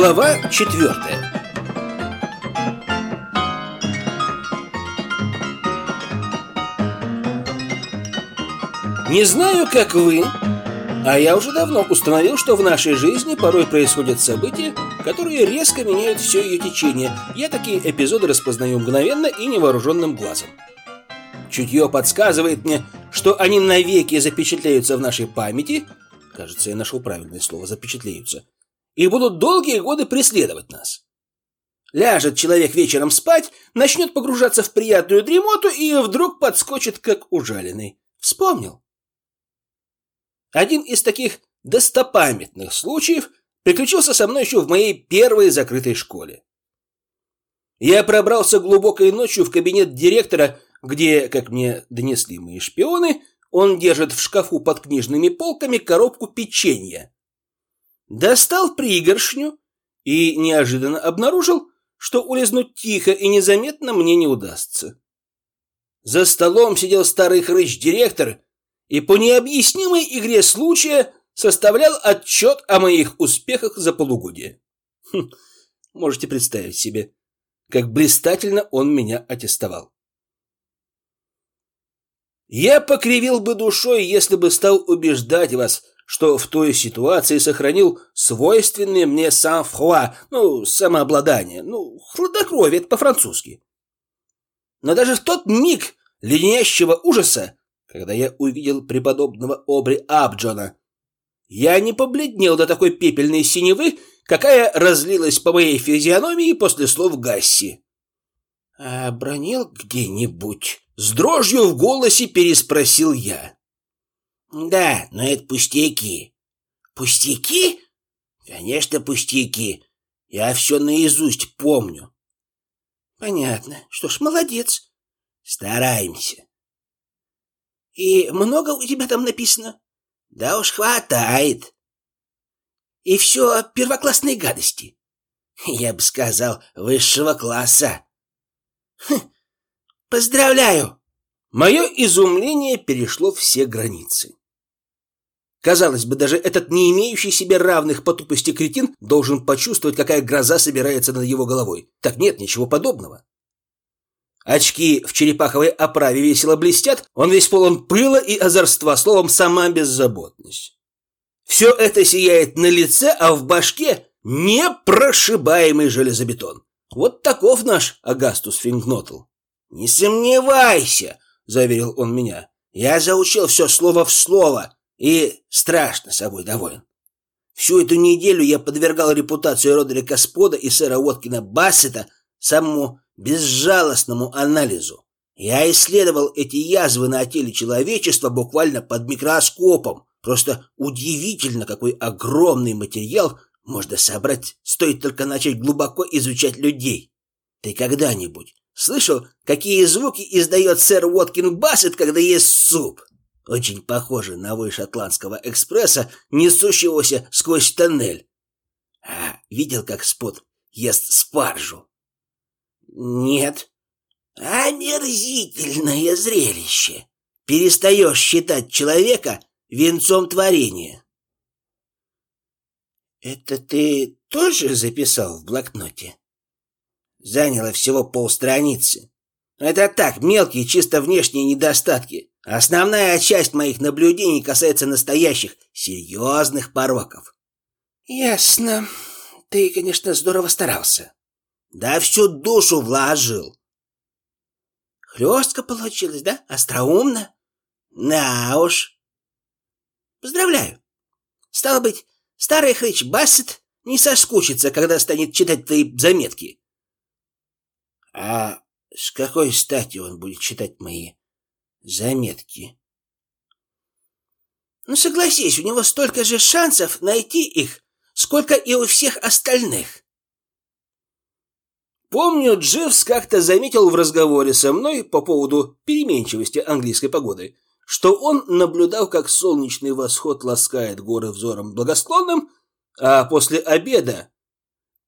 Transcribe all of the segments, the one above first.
Глава четвертая Не знаю, как вы, а я уже давно установил, что в нашей жизни порой происходят события, которые резко меняют все ее течение. Я такие эпизоды распознаю мгновенно и невооруженным глазом. Чутье подсказывает мне, что они навеки запечатляются в нашей памяти, кажется, я нашел правильное слово, запечатляются, и будут долгие годы преследовать нас. Ляжет человек вечером спать, начнет погружаться в приятную дремоту и вдруг подскочит, как ужаленный. Вспомнил. Один из таких достопамятных случаев приключился со мной еще в моей первой закрытой школе. Я пробрался глубокой ночью в кабинет директора, где, как мне донесли мои шпионы, он держит в шкафу под книжными полками коробку печенья. Достал пригоршню и неожиданно обнаружил, что улизнуть тихо и незаметно мне не удастся. За столом сидел старый хрыч-директор и по необъяснимой игре случая составлял отчет о моих успехах за полугодие. Хм, можете представить себе, как блистательно он меня аттестовал. Я покривил бы душой, если бы стал убеждать вас, что в той ситуации сохранил свойственное мне сан-фруа, ну, самообладание, ну, хладнокровие, это по-французски. Но даже в тот миг леденящего ужаса, когда я увидел преподобного Обри Абджона, я не побледнел до такой пепельной синевы, какая разлилась по моей физиономии после слов Гасси. «А бронил где-нибудь?» С дрожью в голосе переспросил я. Да, но это пустяки. Пустяки? Конечно, пустяки. Я все наизусть помню. Понятно. Что ж, молодец. Стараемся. И много у тебя там написано? Да уж хватает. И все первоклассные гадости. Я бы сказал, высшего класса. Хм, Поздравляю!» Мое изумление перешло все границы. Казалось бы, даже этот не имеющий себе равных по тупости кретин должен почувствовать, какая гроза собирается над его головой. Так нет, ничего подобного. Очки в черепаховой оправе весело блестят, он весь полон пыла и озорства, словом, сама беззаботность. Все это сияет на лице, а в башке непрошибаемый железобетон. Вот таков наш Агастус Фингнотл. «Не сомневайся», — заверил он меня. «Я заучил все слово в слово и страшно собой доволен. Всю эту неделю я подвергал репутацию Родрика Спода и сэра Уоткина Бассета самому безжалостному анализу. Я исследовал эти язвы на теле человечества буквально под микроскопом. Просто удивительно, какой огромный материал можно собрать, стоит только начать глубоко изучать людей. Ты когда-нибудь Слышал, какие звуки издает сэр Уоткин Бассет, когда ест суп? Очень похоже на вой шотландского экспресса, несущегося сквозь тоннель. А видел, как Спот ест спаржу? Нет. Омерзительное зрелище. Перестаешь считать человека венцом творения. Это ты тоже записал в блокноте? Заняло всего полстраницы. Это так, мелкие, чисто внешние недостатки. Основная часть моих наблюдений касается настоящих, серьезных пороков. Ясно. Ты, конечно, здорово старался. Да всю душу вложил. Хлестко получилось, да? Остроумно? На уж. Поздравляю. Стало быть, старый хрыч Бассет не соскучится, когда станет читать твои заметки. А с какой стати он будет читать мои заметки? Ну, согласись, у него столько же шансов найти их, сколько и у всех остальных. Помню, Дживс как-то заметил в разговоре со мной по поводу переменчивости английской погоды, что он наблюдал, как солнечный восход ласкает горы взором благосклонным, а после обеда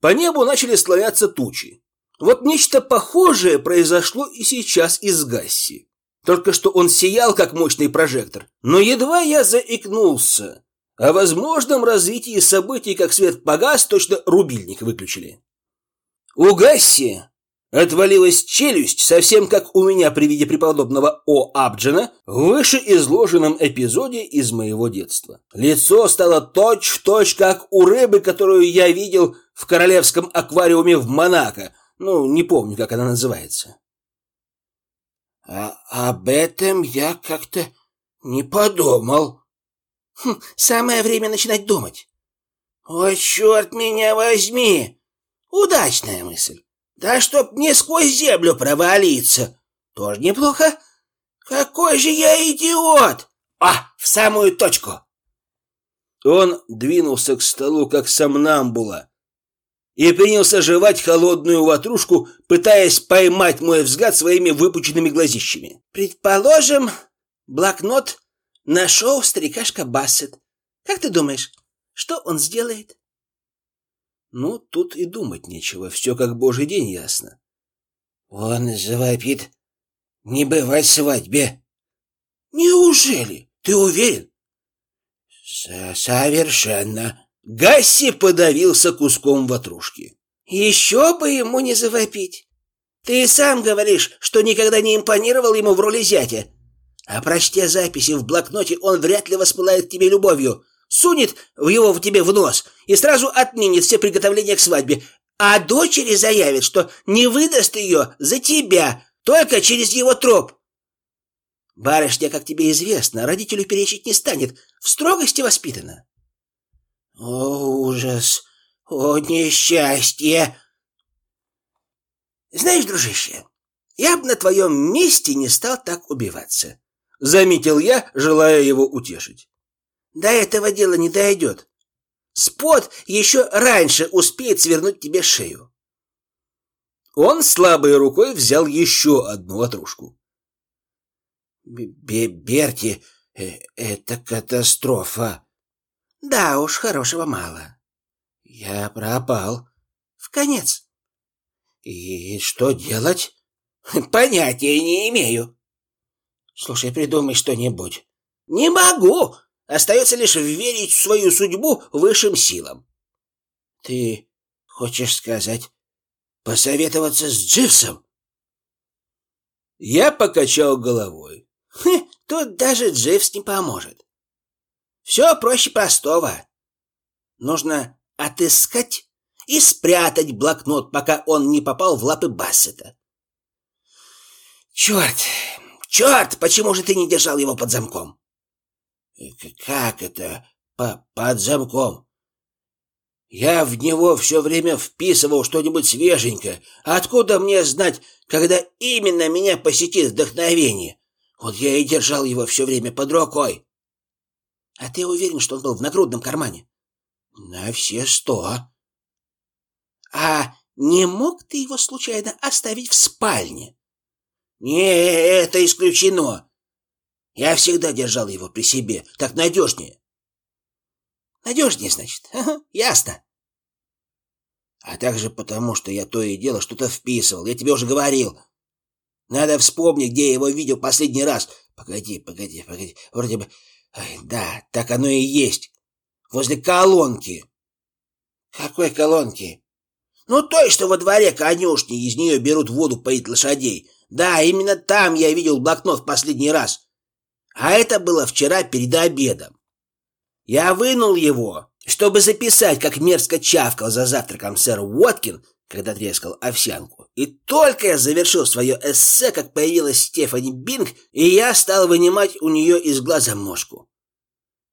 по небу начали слояться тучи. Вот нечто похожее произошло и сейчас из Гасси. Только что он сиял, как мощный прожектор. Но едва я заикнулся О возможном развитии событий, как свет погас, точно рубильник выключили. У Гасси отвалилась челюсть, совсем как у меня при виде преподобного О. Абджина в вышеизложенном эпизоде из моего детства. Лицо стало точь-в-точь, точь, как у рыбы, которую я видел в королевском аквариуме в Монако. Ну, не помню, как она называется. А об этом я как-то не подумал. Хм, самое время начинать думать. Ой, черт меня возьми! Удачная мысль. Да чтоб не сквозь землю провалиться. Тоже неплохо. Какой же я идиот! А, в самую точку. Он двинулся к столу, как сомнамбула, и принялся жевать холодную ватрушку, пытаясь поймать мой взгляд своими выпученными глазищами. «Предположим, блокнот нашел старикашка Бассет. Как ты думаешь, что он сделает?» «Ну, тут и думать нечего, все как божий день ясно». «Он завопит. Не бывать свадьбе». «Неужели? Ты уверен?» «Совершенно». Гасси подавился куском ватрушки. «Еще бы ему не завопить! Ты сам говоришь, что никогда не импонировал ему в роли зятя. А прочтя записи в блокноте, он вряд ли воспылает тебе любовью. Сунет в его в тебе в нос и сразу отменит все приготовления к свадьбе. А дочери заявит, что не выдаст ее за тебя, только через его троп. Барышня, как тебе известно, родителю перечить не станет, в строгости воспитана. О, ужас! О, несчастье! Знаешь, дружище, я бы на твоем месте не стал так убиваться. Заметил я, желая его утешить. До этого дела не дойдет. Спот еще раньше успеет свернуть тебе шею. Он слабой рукой взял еще одну ватрушку. Берти, э, это катастрофа. Да уж, хорошего мало. Я пропал. В конец. И что делать? Понятия не имею. Слушай, придумай что-нибудь. Не могу. Остается лишь верить в свою судьбу высшим силам. Ты хочешь сказать, посоветоваться с Дживсом? Я покачал головой. Хм, тут даже Дживс не поможет. Все проще простого. Нужно отыскать и спрятать блокнот, пока он не попал в лапы Бассета. Черт! Черт! Почему же ты не держал его под замком? Как это по под замком? Я в него все время вписывал что-нибудь свеженькое. Откуда мне знать, когда именно меня посетит вдохновение? Вот я и держал его все время под рукой. А ты уверен, что он был в нагрудном кармане? На все сто. А не мог ты его случайно оставить в спальне? Не, это исключено. Я всегда держал его при себе, так надежнее. Надежнее, значит. ясно. А также потому, что я то и дело что-то вписывал. Я тебе уже говорил. Надо вспомнить, где я его видел последний раз. Погоди, погоди, погоди. Вроде бы да, так оно и есть. Возле колонки. Какой колонки? Ну, той, что во дворе конюшни, из нее берут воду поить лошадей. Да, именно там я видел блокнот в последний раз. А это было вчера перед обедом. Я вынул его, чтобы записать, как мерзко чавкал за завтраком сэр Уоткин, когда трескал овсянку. И только я завершил свое эссе, как появилась Стефани Бинг, и я стал вынимать у нее из глаза мошку.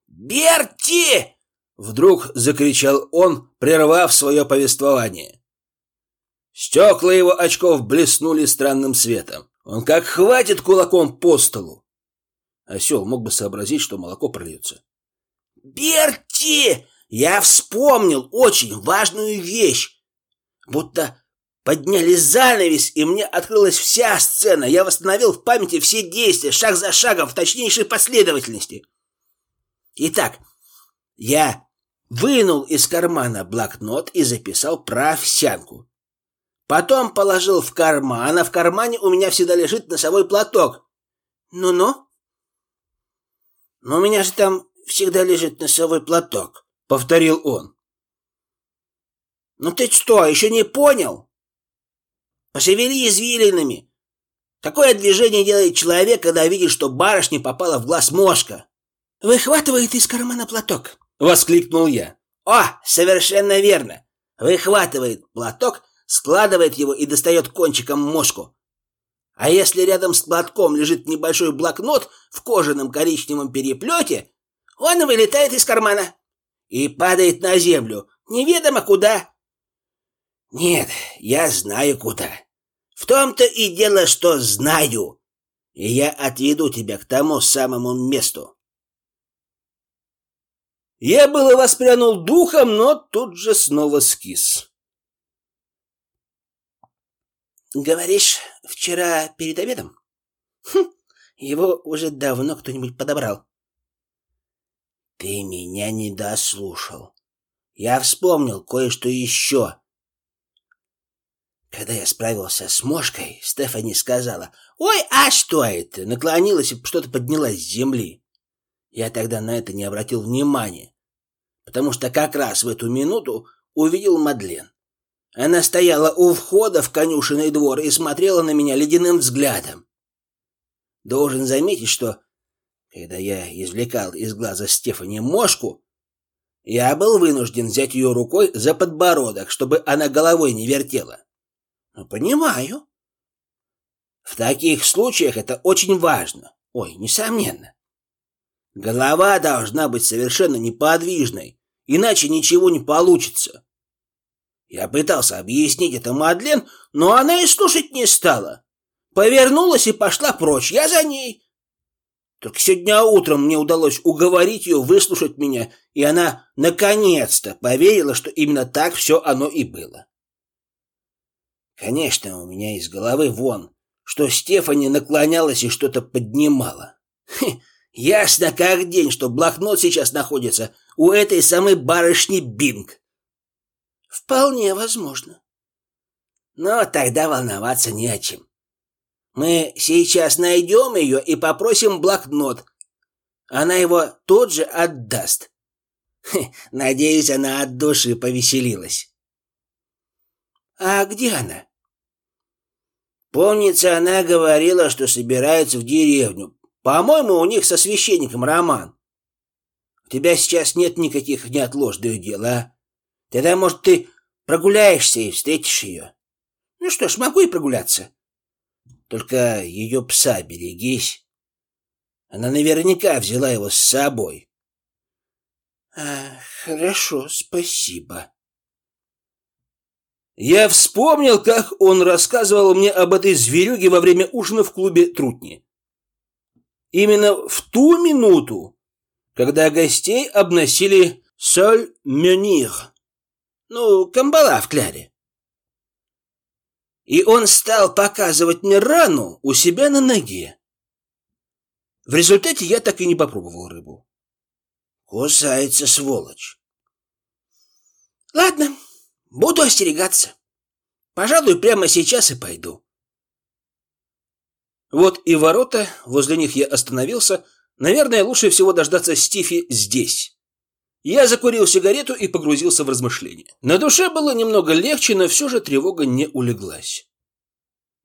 «Берти!» — вдруг закричал он, прервав свое повествование. Стекла его очков блеснули странным светом. Он как хватит кулаком по столу. Осел мог бы сообразить, что молоко прольется. «Берти! Я вспомнил очень важную вещь! Будто подняли занавес, и мне открылась вся сцена. Я восстановил в памяти все действия, шаг за шагом, в точнейшей последовательности. Итак, я вынул из кармана блокнот и записал про овсянку. Потом положил в карман, а в кармане у меня всегда лежит носовой платок. Ну-ну. Но у меня же там всегда лежит носовой платок», — повторил он. «Ну ты что, еще не понял? Пошевели извилинами. Такое движение делает человек, когда видит, что барышня попала в глаз мошка. Выхватывает из кармана платок», — воскликнул я. «О, совершенно верно. Выхватывает платок, складывает его и достает кончиком мошку. А если рядом с платком лежит небольшой блокнот в кожаном коричневом переплете, он вылетает из кармана и падает на землю, неведомо куда. Нет, я знаю куда. В том-то и дело, что знаю. И я отведу тебя к тому самому месту. Я было воспрянул духом, но тут же снова скис. Говоришь, вчера перед обедом? Хм, его уже давно кто-нибудь подобрал. Ты меня не дослушал. Я вспомнил кое-что еще. Когда я справился с мошкой, Стефани сказала, «Ой, а что это?» Наклонилась и что-то поднялась с земли. Я тогда на это не обратил внимания, потому что как раз в эту минуту увидел Мадлен. Она стояла у входа в конюшенный двор и смотрела на меня ледяным взглядом. Должен заметить, что когда я извлекал из глаза Стефани мошку, я был вынужден взять ее рукой за подбородок, чтобы она головой не вертела. Ну, понимаю. В таких случаях это очень важно. Ой, несомненно. Голова должна быть совершенно неподвижной, иначе ничего не получится. Я пытался объяснить это Мадлен, но она и слушать не стала. Повернулась и пошла прочь. Я за ней. Только сегодня утром мне удалось уговорить ее выслушать меня, и она наконец-то поверила, что именно так все оно и было. Конечно, у меня из головы вон, что Стефани наклонялась и что-то поднимала. Хе, ясно как день, что блокнот сейчас находится у этой самой барышни Бинг. Вполне возможно. Но тогда волноваться не о чем. Мы сейчас найдем ее и попросим блокнот. Она его тут же отдаст. Хе, надеюсь, она от души повеселилась. А где она? Помнится, она говорила, что собирается в деревню. По-моему, у них со священником роман. У тебя сейчас нет никаких неотложных дел, а? Тогда, может, ты прогуляешься и встретишь ее? Ну что ж, могу и прогуляться. Только ее пса берегись. Она наверняка взяла его с собой. Хорошо, спасибо. Я вспомнил, как он рассказывал мне об этой зверюге во время ужина в клубе Трутни. Именно в ту минуту, когда гостей обносили соль менир, ну, камбала в кляре и он стал показывать мне рану у себя на ноге. В результате я так и не попробовал рыбу. Кусается сволочь. Ладно, буду остерегаться. Пожалуй, прямо сейчас и пойду. Вот и ворота, возле них я остановился. Наверное, лучше всего дождаться Стифи здесь. Я закурил сигарету и погрузился в размышления. На душе было немного легче, но все же тревога не улеглась.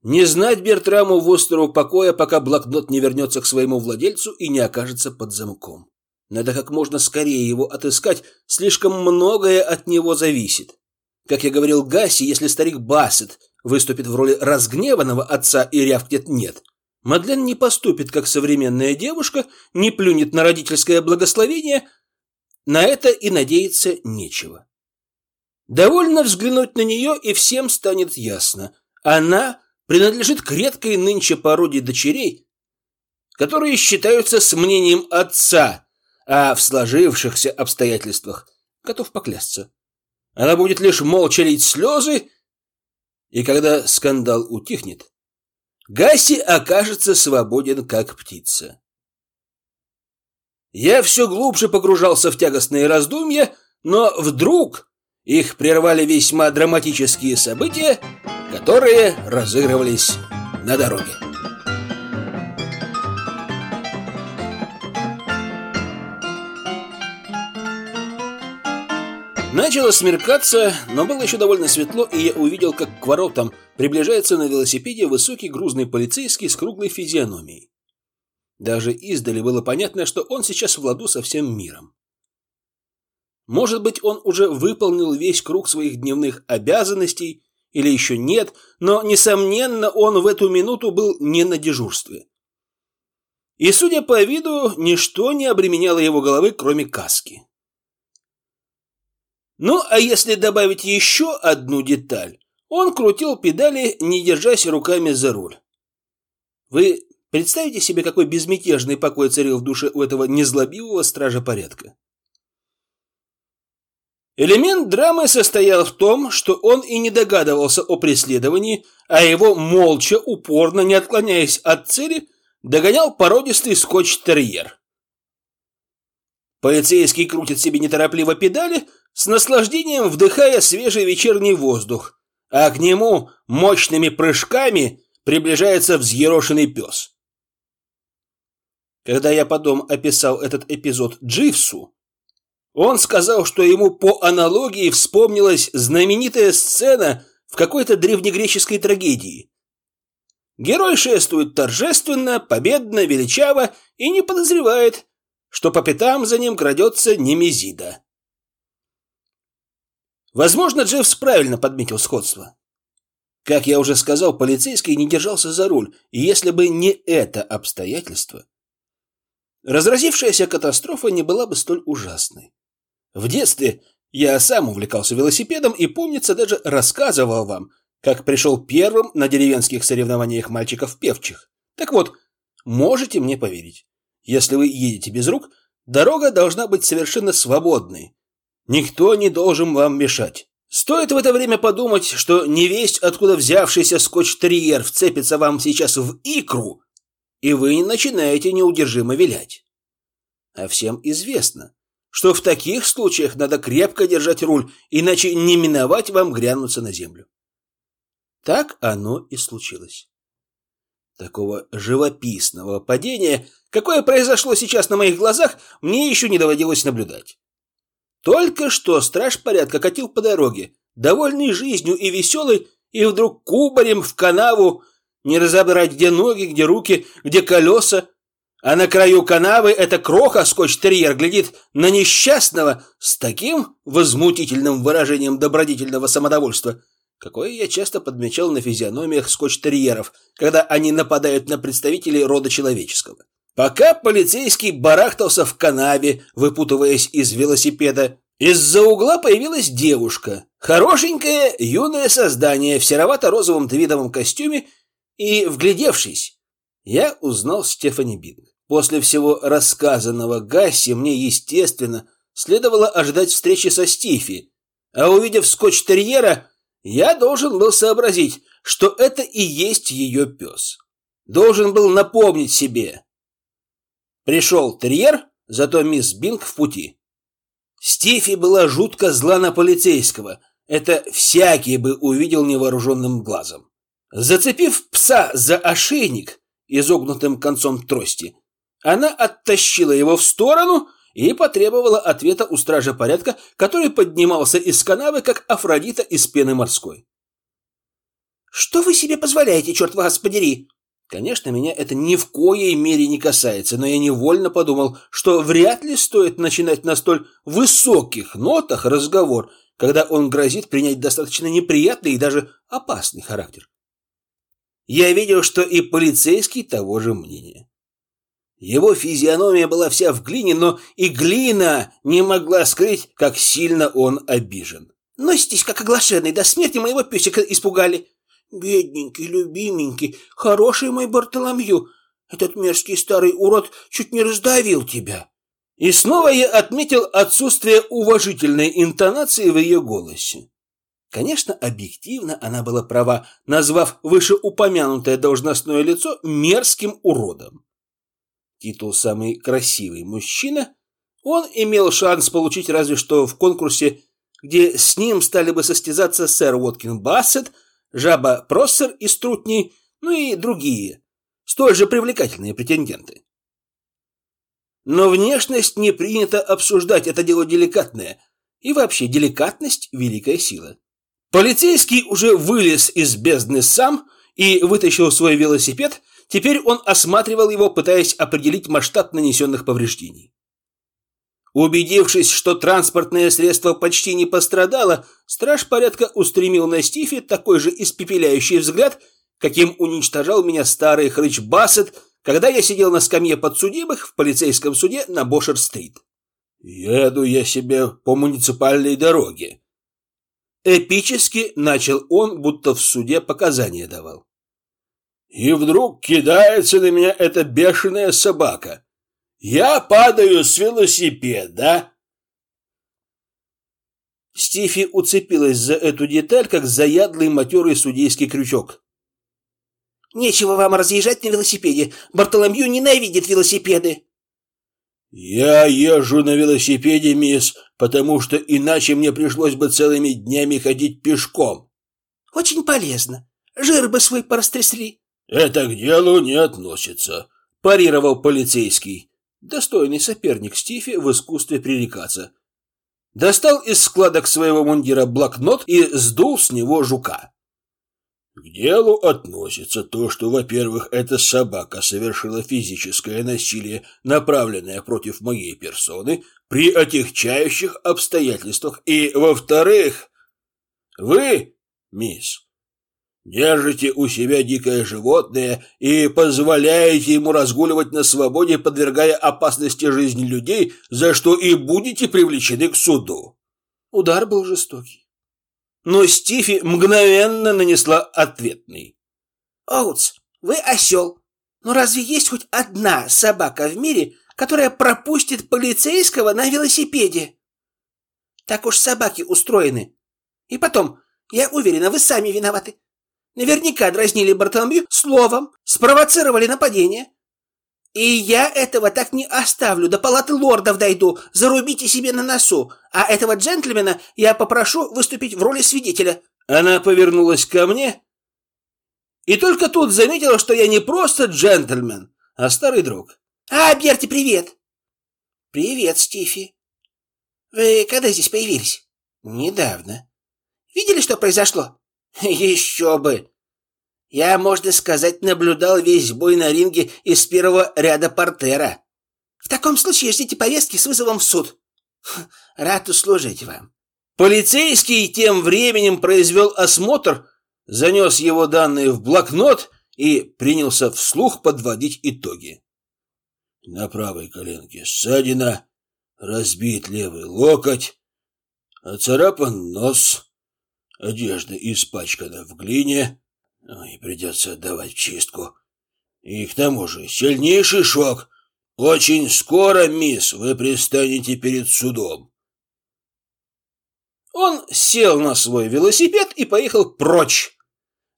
Не знать Бертраму в остров покоя, пока блокнот не вернется к своему владельцу и не окажется под замком. Надо как можно скорее его отыскать, слишком многое от него зависит. Как я говорил Гаси, если старик Бассет выступит в роли разгневанного отца и рявкнет «нет», Мадлен не поступит как современная девушка, не плюнет на родительское благословение – на это и надеяться нечего. Довольно взглянуть на нее, и всем станет ясно. Она принадлежит к редкой нынче породе дочерей, которые считаются с мнением отца, а в сложившихся обстоятельствах готов поклясться. Она будет лишь молча лить слезы, и когда скандал утихнет, Гаси окажется свободен, как птица. Я все глубже погружался в тягостные раздумья, но вдруг их прервали весьма драматические события, которые разыгрывались на дороге. Начало смеркаться, но было еще довольно светло, и я увидел, как к воротам приближается на велосипеде высокий грузный полицейский с круглой физиономией. Даже издали было понятно, что он сейчас в ладу со всем миром. Может быть, он уже выполнил весь круг своих дневных обязанностей, или еще нет, но, несомненно, он в эту минуту был не на дежурстве. И, судя по виду, ничто не обременяло его головы, кроме каски. Ну, а если добавить еще одну деталь, он крутил педали, не держась руками за руль. Вы представите себе, какой безмятежный покой царил в душе у этого незлобивого стража порядка? Элемент драмы состоял в том, что он и не догадывался о преследовании, а его молча, упорно, не отклоняясь от цели, догонял породистый скотч-терьер. Полицейский крутит себе неторопливо педали, с наслаждением вдыхая свежий вечерний воздух, а к нему мощными прыжками приближается взъерошенный пес. Когда я потом описал этот эпизод Дживсу, он сказал, что ему по аналогии вспомнилась знаменитая сцена в какой-то древнегреческой трагедии. Герой шествует торжественно, победно, величаво и не подозревает, что по пятам за ним крадется Немезида. Возможно, Джеффс правильно подметил сходство. Как я уже сказал, полицейский не держался за руль, и если бы не это обстоятельство, разразившаяся катастрофа не была бы столь ужасной. В детстве я сам увлекался велосипедом и, помнится, даже рассказывал вам, как пришел первым на деревенских соревнованиях мальчиков певчих. Так вот, можете мне поверить, если вы едете без рук, дорога должна быть совершенно свободной, Никто не должен вам мешать. Стоит в это время подумать, что невесть, откуда взявшийся скотч-терьер вцепится вам сейчас в икру, и вы начинаете неудержимо вилять. А всем известно, что в таких случаях надо крепко держать руль, иначе не миновать вам грянуться на землю. Так оно и случилось. Такого живописного падения, какое произошло сейчас на моих глазах, мне еще не доводилось наблюдать. Только что страж порядка катил по дороге, довольный жизнью и веселый, и вдруг кубарем в канаву, не разобрать, где ноги, где руки, где колеса. А на краю канавы эта кроха, скотч-терьер, глядит на несчастного с таким возмутительным выражением добродетельного самодовольства, какое я часто подмечал на физиономиях скотч-терьеров, когда они нападают на представителей рода человеческого. Пока полицейский барахтался в канаве, выпутываясь из велосипеда, из-за угла появилась девушка, хорошенькое юное создание в серовато-розовом твидовом костюме, и, вглядевшись, я узнал Стефани Бинг. После всего рассказанного Гасси мне, естественно, следовало ожидать встречи со Стифи, а увидев скотч-терьера, я должен был сообразить, что это и есть ее пес. Должен был напомнить себе, Пришел терьер, зато мисс Бинг в пути. Стифи была жутко зла на полицейского. Это всякий бы увидел невооруженным глазом. Зацепив пса за ошейник изогнутым концом трости, она оттащила его в сторону и потребовала ответа у стража порядка, который поднимался из канавы, как Афродита из пены морской. «Что вы себе позволяете, черт вас подери?» Конечно, меня это ни в коей мере не касается, но я невольно подумал, что вряд ли стоит начинать на столь высоких нотах разговор, когда он грозит принять достаточно неприятный и даже опасный характер. Я видел, что и полицейский того же мнения. Его физиономия была вся в глине, но и глина не могла скрыть, как сильно он обижен. «Носитесь, как оглашенный, до смерти моего песика испугали!» «Бедненький, любименький, хороший мой Бартоломью, этот мерзкий старый урод чуть не раздавил тебя». И снова я отметил отсутствие уважительной интонации в ее голосе. Конечно, объективно она была права, назвав вышеупомянутое должностное лицо мерзким уродом. Титул «Самый красивый мужчина» он имел шанс получить разве что в конкурсе, где с ним стали бы состязаться сэр Уоткин Бассет – Жаба Проссер из Трутни, ну и другие, столь же привлекательные претенденты. Но внешность не принято обсуждать, это дело деликатное. И вообще, деликатность – великая сила. Полицейский уже вылез из бездны сам и вытащил свой велосипед. Теперь он осматривал его, пытаясь определить масштаб нанесенных повреждений. Убедившись, что транспортное средство почти не пострадало, страж порядка устремил на Стифи такой же испепеляющий взгляд, каким уничтожал меня старый хрыч Бассет, когда я сидел на скамье подсудимых в полицейском суде на Бошер-стрит. «Еду я себе по муниципальной дороге». Эпически начал он, будто в суде показания давал. И вдруг кидается на меня эта бешеная собака. Я падаю с велосипеда. Стифи уцепилась за эту деталь, как заядлый матерый судейский крючок. «Нечего вам разъезжать на велосипеде. Бартоломью ненавидит велосипеды». «Я езжу на велосипеде, мисс, потому что иначе мне пришлось бы целыми днями ходить пешком». «Очень полезно. Жир бы свой порастрясли». «Это к делу не относится», – парировал полицейский достойный соперник Стифи в искусстве пререкаться. Достал из складок своего мундира блокнот и сдул с него жука. К делу относится то, что, во-первых, эта собака совершила физическое насилие, направленное против моей персоны, при отягчающих обстоятельствах, и, во-вторых, вы, мисс, Держите у себя дикое животное и позволяете ему разгуливать на свободе, подвергая опасности жизни людей, за что и будете привлечены к суду. Удар был жестокий. Но Стифи мгновенно нанесла ответный. Оутс, вы осел. Но разве есть хоть одна собака в мире, которая пропустит полицейского на велосипеде? Так уж собаки устроены. И потом, я уверена, вы сами виноваты. Наверняка дразнили Бартоломью словом, спровоцировали нападение. И я этого так не оставлю, до палаты лордов дойду, зарубите себе на носу, а этого джентльмена я попрошу выступить в роли свидетеля». Она повернулась ко мне и только тут заметила, что я не просто джентльмен, а старый друг. «А, Берти, привет!» «Привет, Стифи. Вы когда здесь появились?» «Недавно». «Видели, что произошло?» Еще бы! Я, можно сказать, наблюдал весь бой на ринге из первого ряда портера. В таком случае ждите повестки с вызовом в суд. Рад услужить вам. Полицейский тем временем произвел осмотр, занес его данные в блокнот и принялся вслух подводить итоги. На правой коленке ссадина, разбит левый локоть, оцарапан нос, Одежда испачкана в глине, и придется отдавать чистку. И к тому же сильнейший шок. Очень скоро, мисс, вы пристанете перед судом. Он сел на свой велосипед и поехал прочь.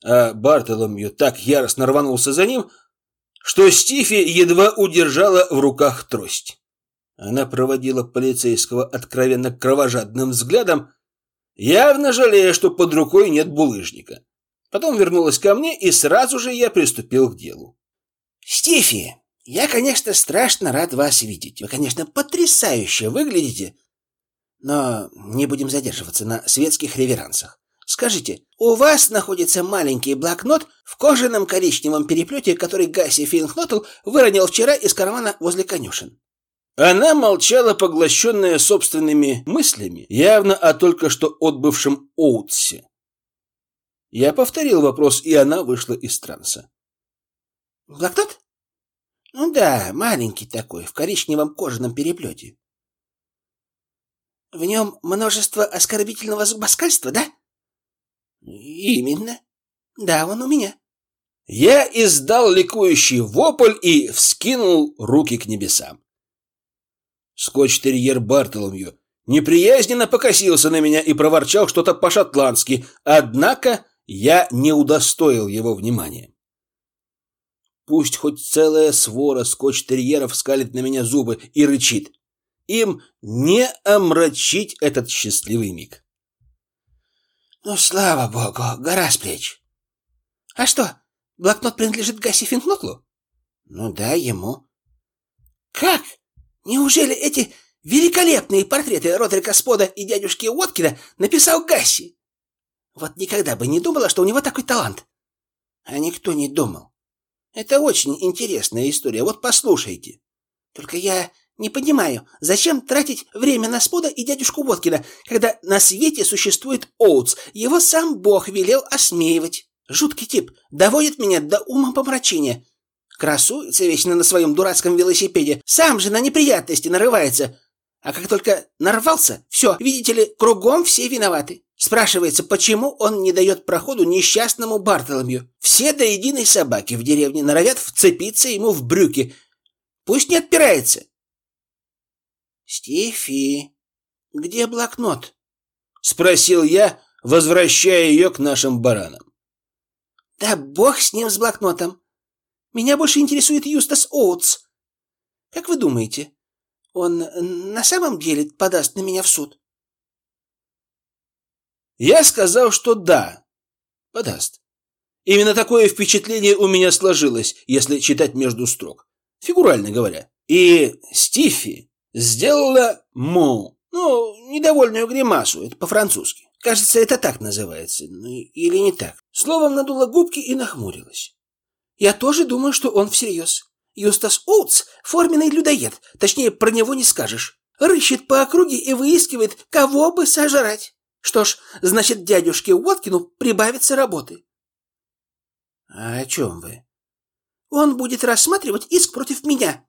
А Бартоломью так яростно рванулся за ним, что Стифи едва удержала в руках трость. Она проводила полицейского откровенно кровожадным взглядом, явно жалея, что под рукой нет булыжника. Потом вернулась ко мне, и сразу же я приступил к делу. «Стефи, я, конечно, страшно рад вас видеть. Вы, конечно, потрясающе выглядите. Но не будем задерживаться на светских реверансах. Скажите, у вас находится маленький блокнот в кожаном коричневом переплете, который Гасси Финкнотл выронил вчера из кармана возле конюшен. Она молчала, поглощенная собственными мыслями, явно о только что отбывшем Оутсе. Я повторил вопрос, и она вышла из транса. «Блокнот? Ну да, маленький такой, в коричневом кожаном переплете. В нем множество оскорбительного зубоскальства, да?» «Именно. Да, он у меня». Я издал ликующий вопль и вскинул руки к небесам. Скотч-терьер Бартоломью неприязненно покосился на меня и проворчал что-то по-шотландски, однако я не удостоил его внимания. Пусть хоть целая свора скотч-терьеров скалит на меня зубы и рычит. Им не омрачить этот счастливый миг. Ну, слава богу, гора с плеч. А что, блокнот принадлежит Гасси Финкнотлу? Ну да, ему. Как? Неужели эти Великолепные портреты Родрика Спода и дядюшки Уоткина написал Гасси. Вот никогда бы не думала, что у него такой талант. А никто не думал. Это очень интересная история. Вот послушайте. Только я не понимаю, зачем тратить время на Спода и дядюшку Воткина, когда на свете существует Оутс. Его сам Бог велел осмеивать. Жуткий тип, доводит меня до ума помрачения. Красуется вечно на своем дурацком велосипеде, сам же на неприятности нарывается. А как только нарвался, все, видите ли, кругом все виноваты. Спрашивается, почему он не дает проходу несчастному Бартоломью. Все до единой собаки в деревне норовят вцепиться ему в брюки. Пусть не отпирается. «Стефи, где блокнот?» — спросил я, возвращая ее к нашим баранам. «Да бог с ним, с блокнотом. Меня больше интересует Юстас Оутс. Как вы думаете, он на самом деле подаст на меня в суд?» Я сказал, что да, подаст. Именно такое впечатление у меня сложилось, если читать между строк, фигурально говоря. И Стифи сделала му, ну, недовольную гримасу, это по-французски. Кажется, это так называется, ну, или не так. Словом, надула губки и нахмурилась. Я тоже думаю, что он всерьез. Юстас Оутс – форменный людоед, точнее, про него не скажешь. Рыщет по округе и выискивает, кого бы сожрать. Что ж, значит, дядюшке Уоткину прибавится работы. А о чем вы? Он будет рассматривать иск против меня.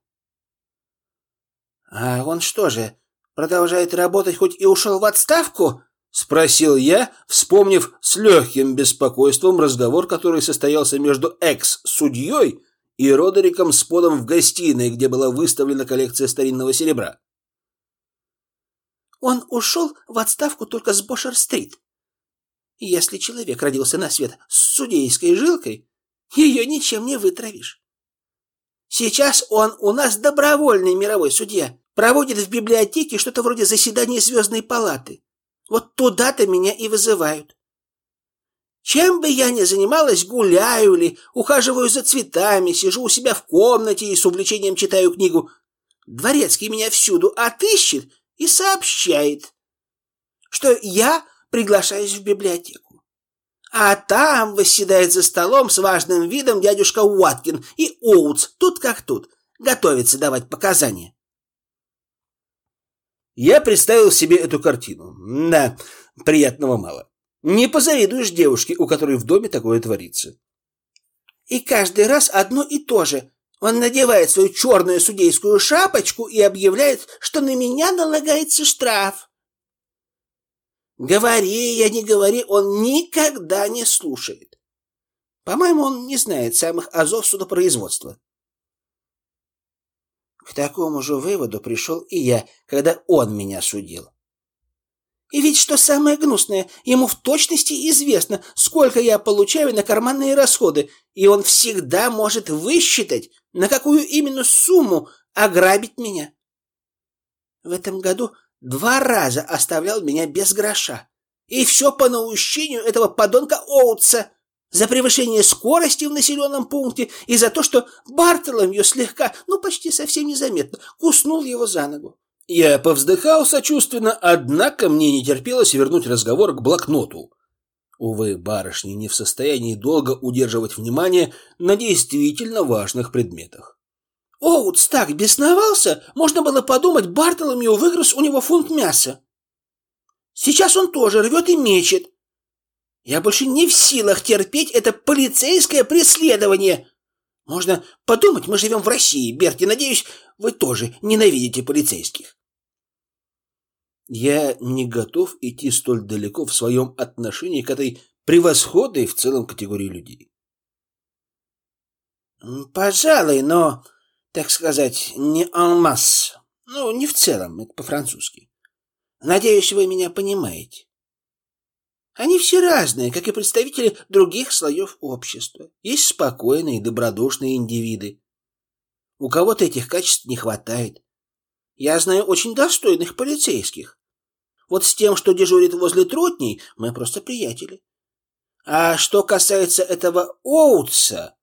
«А он что же, продолжает работать, хоть и ушел в отставку?» — спросил я, вспомнив с легким беспокойством разговор, который состоялся между экс-судьей и Родериком с подом в гостиной, где была выставлена коллекция старинного серебра. «Он ушел в отставку только с Бошер-стрит. Если человек родился на свет с судейской жилкой, ее ничем не вытравишь. Сейчас он у нас добровольный мировой судья. Проводит в библиотеке что-то вроде заседания Звездной палаты. Вот туда-то меня и вызывают. Чем бы я ни занималась, гуляю ли, ухаживаю за цветами, сижу у себя в комнате и с увлечением читаю книгу, Дворецкий меня всюду отыщет и сообщает, что я приглашаюсь в библиотеку. А там восседает за столом с важным видом дядюшка Уаткин и Оутс, тут как тут, готовится давать показания. Я представил себе эту картину. Да, приятного мало. Не позавидуешь девушке, у которой в доме такое творится. И каждый раз одно и то же. Он надевает свою черную судейскую шапочку и объявляет, что на меня налагается штраф. Говори я не говори, он никогда не слушает. По-моему, он не знает самых азов судопроизводства. К такому же выводу пришел и я, когда он меня судил. И ведь что самое гнусное, ему в точности известно, сколько я получаю на карманные расходы, и он всегда может высчитать, на какую именно сумму ограбить меня. В этом году Два раза оставлял меня без гроша. И все по наущению этого подонка Оутса. За превышение скорости в населенном пункте и за то, что Бартоломью слегка, ну почти совсем незаметно, куснул его за ногу. Я повздыхал сочувственно, однако мне не терпелось вернуть разговор к блокноту. Увы, барышни не в состоянии долго удерживать внимание на действительно важных предметах. Оутс так бесновался, можно было подумать, Бартоломью выгрыз у него фунт мяса. Сейчас он тоже рвет и мечет. Я больше не в силах терпеть это полицейское преследование. Можно подумать, мы живем в России, Берти. Надеюсь, вы тоже ненавидите полицейских. Я не готов идти столь далеко в своем отношении к этой превосходной в целом категории людей. Пожалуй, но так сказать, не masse. Ну, не в целом, это по-французски. Надеюсь, вы меня понимаете. Они все разные, как и представители других слоев общества. Есть спокойные, добродушные индивиды. У кого-то этих качеств не хватает. Я знаю очень достойных полицейских. Вот с тем, что дежурит возле трутней, мы просто приятели. А что касается этого Оутса,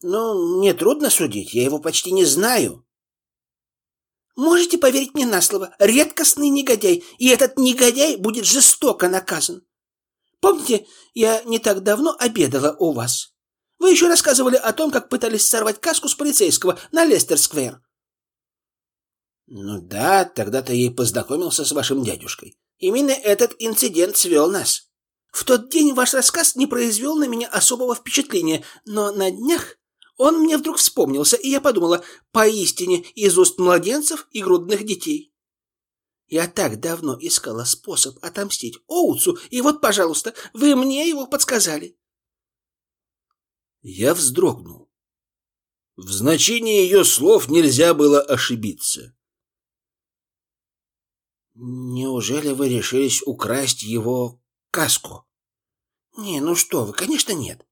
ну, мне трудно судить, я его почти не знаю. Можете поверить мне на слово, редкостный негодяй, и этот негодяй будет жестоко наказан. Помните, я не так давно обедала у вас? Вы еще рассказывали о том, как пытались сорвать каску с полицейского на Лестер-сквер. Ну да, тогда-то я и познакомился с вашим дядюшкой. Именно этот инцидент свел нас. В тот день ваш рассказ не произвел на меня особого впечатления, но на днях он мне вдруг вспомнился, и я подумала, поистине из уст младенцев и грудных детей. Я так давно искала способ отомстить Оуцу, и вот, пожалуйста, вы мне его подсказали. Я вздрогнул. В значении ее слов нельзя было ошибиться. Неужели вы решились украсть его каску? Не, ну что вы, конечно, нет.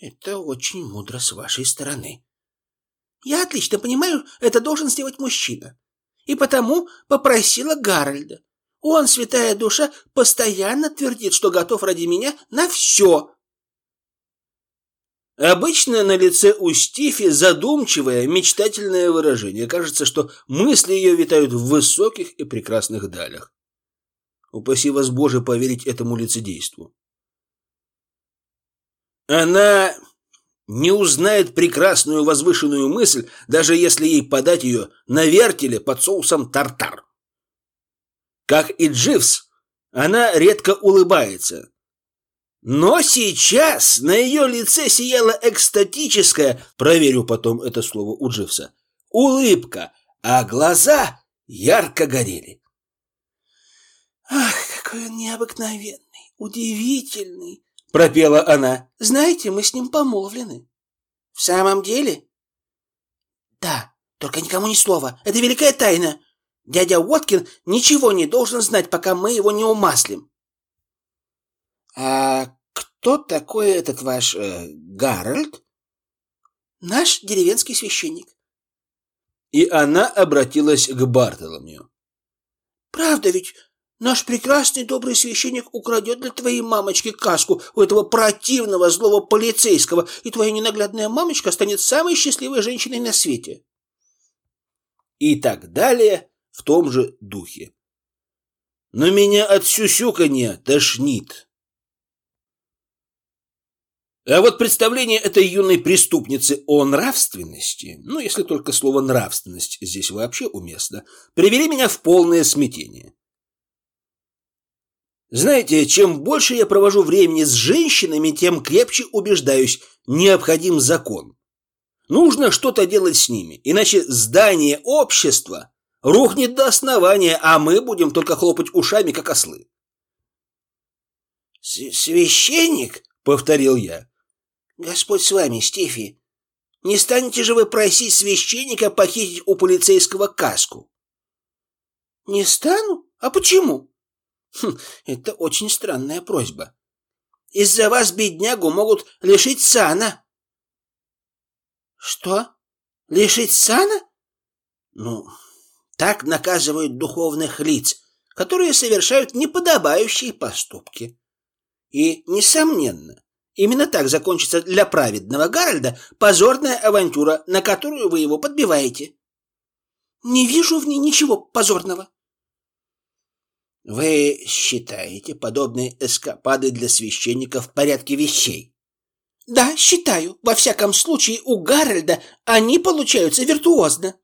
Это очень мудро с вашей стороны. Я отлично понимаю, это должен сделать мужчина. И потому попросила Гарольда. Он, святая душа, постоянно твердит, что готов ради меня на все. Обычно на лице у Стифи задумчивое, мечтательное выражение. Кажется, что мысли ее витают в высоких и прекрасных далях. Упаси вас, Боже, поверить этому лицедейству. Она не узнает прекрасную возвышенную мысль, даже если ей подать ее на вертеле под соусом тартар. Как и Дживс, она редко улыбается. Но сейчас на ее лице сияла экстатическая, проверю потом это слово у Дживса, улыбка, а глаза ярко горели. «Ах, какой он необыкновенный, удивительный!» — пропела она. «Знаете, мы с ним помолвлены». «В самом деле?» «Да, только никому ни слова. Это великая тайна. Дядя Уоткин ничего не должен знать, пока мы его не умаслим». «А кто такой этот ваш э, Гарольд?» «Наш деревенский священник». И она обратилась к Бартоломью. «Правда ведь Наш прекрасный добрый священник украдет для твоей мамочки каску у этого противного злого полицейского, и твоя ненаглядная мамочка станет самой счастливой женщиной на свете. И так далее в том же духе. Но меня от сюсюканья тошнит. А вот представление этой юной преступницы о нравственности, ну, если только слово «нравственность» здесь вообще уместно, привели меня в полное смятение. Знаете, чем больше я провожу времени с женщинами, тем крепче убеждаюсь, необходим закон. Нужно что-то делать с ними, иначе здание общества рухнет до основания, а мы будем только хлопать ушами, как ослы. «Священник?» — повторил я. «Господь с вами, Стефи. Не станете же вы просить священника похитить у полицейского каску?» «Не стану? А почему?» Хм, это очень странная просьба. Из-за вас беднягу могут лишить сана. Что? Лишить сана? Ну, так наказывают духовных лиц, которые совершают неподобающие поступки. И, несомненно, именно так закончится для праведного Гарольда позорная авантюра, на которую вы его подбиваете. Не вижу в ней ничего позорного. Вы считаете подобные эскапады для священника в порядке вещей? Да, считаю. Во всяком случае, у Гарольда они получаются виртуозно.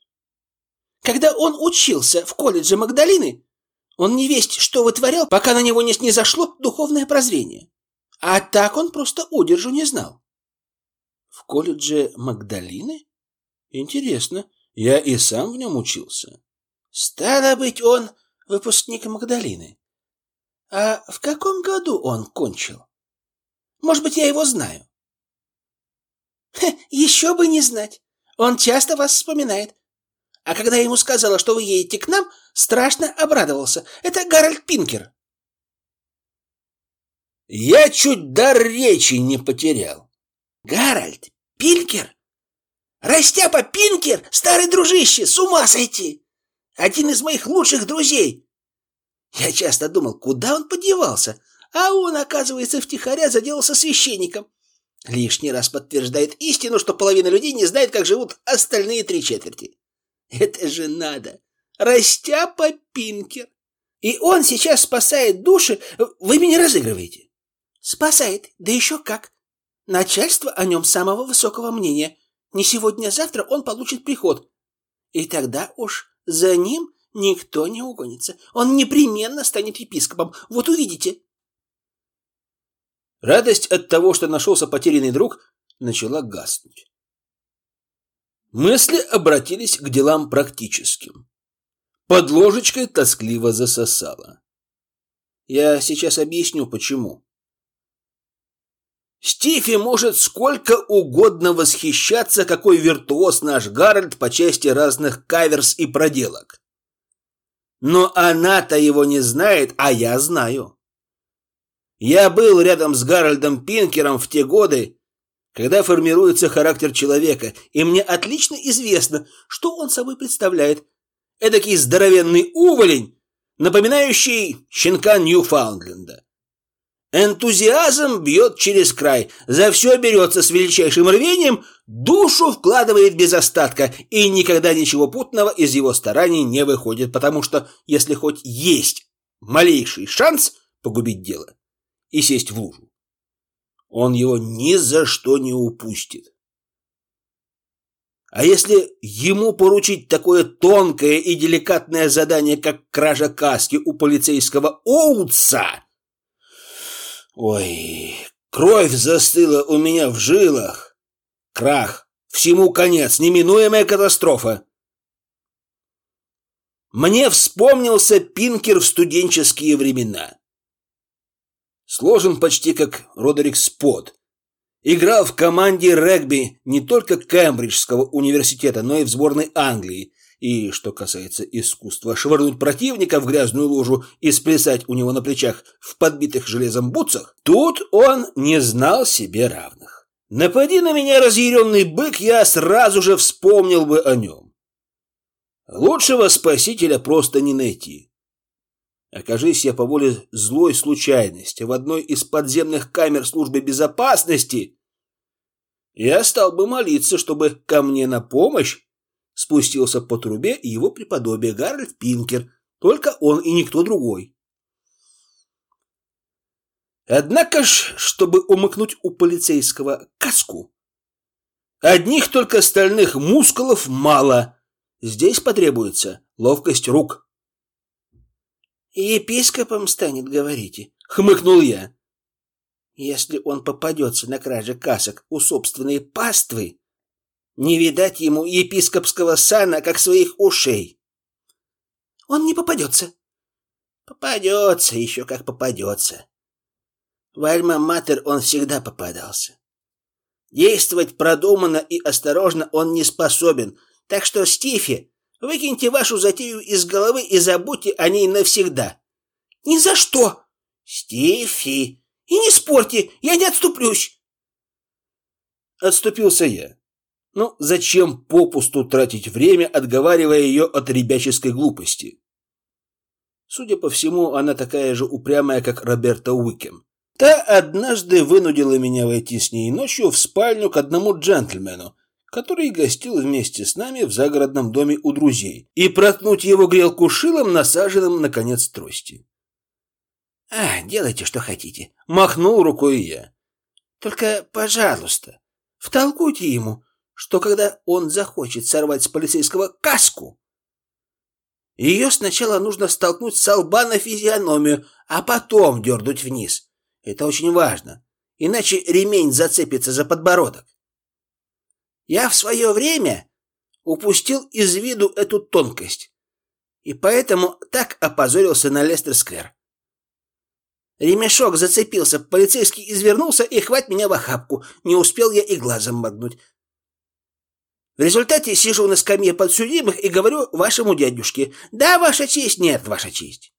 Когда он учился в колледже Магдалины, он не весть, что вытворял, пока на него не снизошло духовное прозрение. А так он просто удержу не знал. В колледже Магдалины? Интересно, я и сам в нем учился. Стало быть, он выпускник Магдалины. А в каком году он кончил? Может быть, я его знаю? Хе, еще бы не знать. Он часто вас вспоминает. А когда я ему сказала, что вы едете к нам, страшно обрадовался. Это Гарольд Пинкер. Я чуть дар речи не потерял. Гарольд Пинкер? Растяпа Пинкер, старый дружище, с ума сойти! Один из моих лучших друзей. Я часто думал, куда он подевался, а он, оказывается, втихаря заделался священником. Лишний раз подтверждает истину, что половина людей не знает, как живут остальные три четверти. Это же надо! Растяпа Пинкер! И он сейчас спасает души. Вы меня разыгрываете. Спасает, да еще как. Начальство о нем самого высокого мнения. Не сегодня, а завтра он получит приход. И тогда уж за ним никто не угонится. Он непременно станет епископом. Вот увидите. Радость от того, что нашелся потерянный друг, начала гаснуть. Мысли обратились к делам практическим. Под ложечкой тоскливо засосало. Я сейчас объясню, почему. Стифи может сколько угодно восхищаться, какой виртуоз наш Гарольд по части разных каверс и проделок. Но она-то его не знает, а я знаю. Я был рядом с Гарольдом Пинкером в те годы, когда формируется характер человека, и мне отлично известно, что он собой представляет. Эдакий здоровенный уволень, напоминающий щенка Ньюфаундленда. Энтузиазм бьет через край, за все берется с величайшим рвением, душу вкладывает без остатка, и никогда ничего путного из его стараний не выходит, потому что если хоть есть малейший шанс погубить дело и сесть в лужу, он его ни за что не упустит. А если ему поручить такое тонкое и деликатное задание, как кража каски у полицейского Оутса, Ой, кровь застыла у меня в жилах. Крах, всему конец, неминуемая катастрофа. Мне вспомнился Пинкер в студенческие времена. Сложен почти как Родерик Спот. Играл в команде регби не только Кембриджского университета, но и в сборной Англии, и что касается искусства швырнуть противника в грязную лужу и сплясать у него на плечах в подбитых железом бутсах, тут он не знал себе равных. Напади на меня, разъяренный бык, я сразу же вспомнил бы о нем. Лучшего спасителя просто не найти. Окажись я по воле злой случайности в одной из подземных камер службы безопасности, я стал бы молиться, чтобы ко мне на помощь спустился по трубе его преподобие Гарольд Пинкер, только он и никто другой. Однако ж, чтобы умыкнуть у полицейского каску, одних только стальных мускулов мало. Здесь потребуется ловкость рук. «Епископом станет, говорите?» — хмыкнул я. «Если он попадется на краже касок у собственной паствы, не видать ему епископского сана, как своих ушей. Он не попадется. Попадется, еще как попадется. В Альма-Матер он всегда попадался. Действовать продуманно и осторожно он не способен, так что, Стифи, выкиньте вашу затею из головы и забудьте о ней навсегда. Ни за что! Стифи! И не спорьте, я не отступлюсь! Отступился я. Ну, зачем попусту тратить время, отговаривая ее от ребяческой глупости? Судя по всему, она такая же упрямая, как Роберта Уикем. Та однажды вынудила меня войти с ней ночью в спальню к одному джентльмену, который гостил вместе с нами в загородном доме у друзей, и проткнуть его грелку шилом, насаженным на конец трости. «А, делайте, что хотите», — махнул рукой я. «Только, пожалуйста, втолкуйте ему, что когда он захочет сорвать с полицейского каску, ее сначала нужно столкнуть с лба на физиономию, а потом дернуть вниз. Это очень важно, иначе ремень зацепится за подбородок. Я в свое время упустил из виду эту тонкость, и поэтому так опозорился на Лестер-сквер. Ремешок зацепился, полицейский извернулся и хвать меня в охапку. Не успел я и глазом моргнуть. В результате сижу на скамье подсудимых и говорю вашему дядюшке «Да, ваша честь, нет, ваша честь».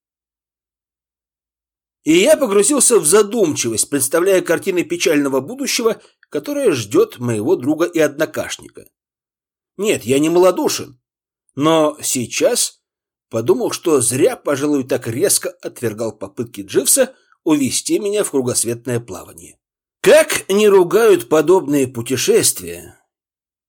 И я погрузился в задумчивость, представляя картины печального будущего, которое ждет моего друга и однокашника. Нет, я не малодушен, но сейчас подумал, что зря, пожалуй, так резко отвергал попытки Дживса увести меня в кругосветное плавание. Как не ругают подобные путешествия,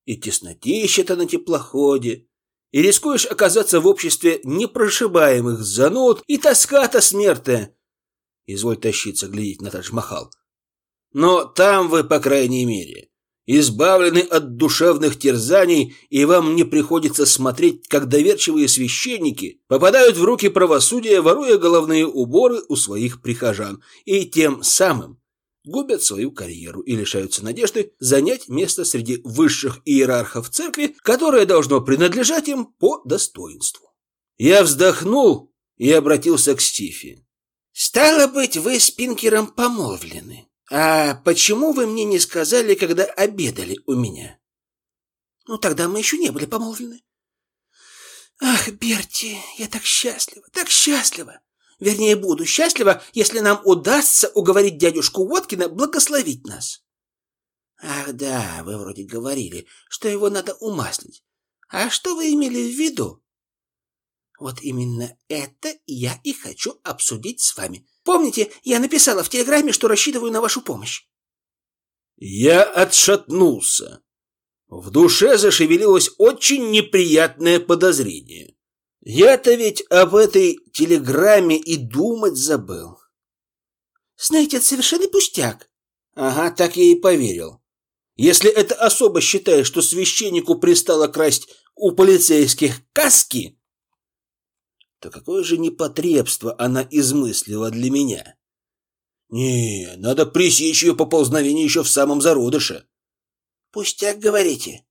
и теснотища-то на теплоходе, и рискуешь оказаться в обществе непрошибаемых зануд и тоска-то смертная. Изволь тащиться, глядеть на Тадж-Махал. Но там вы, по крайней мере, избавлены от душевных терзаний, и вам не приходится смотреть, как доверчивые священники попадают в руки правосудия, воруя головные уборы у своих прихожан, и тем самым губят свою карьеру и лишаются надежды занять место среди высших иерархов церкви, которое должно принадлежать им по достоинству. Я вздохнул и обратился к Стифи. «Стало быть, вы с Пинкером помолвлены. А почему вы мне не сказали, когда обедали у меня?» «Ну, тогда мы еще не были помолвлены». «Ах, Берти, я так счастлива, так счастлива! Вернее, буду счастлива, если нам удастся уговорить дядюшку Уоткина благословить нас. Ах да, вы вроде говорили, что его надо умаслить. А что вы имели в виду? Вот именно это я и хочу обсудить с вами. Помните, я написала в телеграмме, что рассчитываю на вашу помощь. Я отшатнулся. В душе зашевелилось очень неприятное подозрение. Я-то ведь об этой телеграмме и думать забыл. Знаете, это совершенно пустяк. Ага, так я и поверил. Если это особо считает, что священнику пристало красть у полицейских каски, то какое же непотребство она измыслила для меня. Не, надо пресечь ее поползновение еще в самом зародыше. Пустяк, говорите.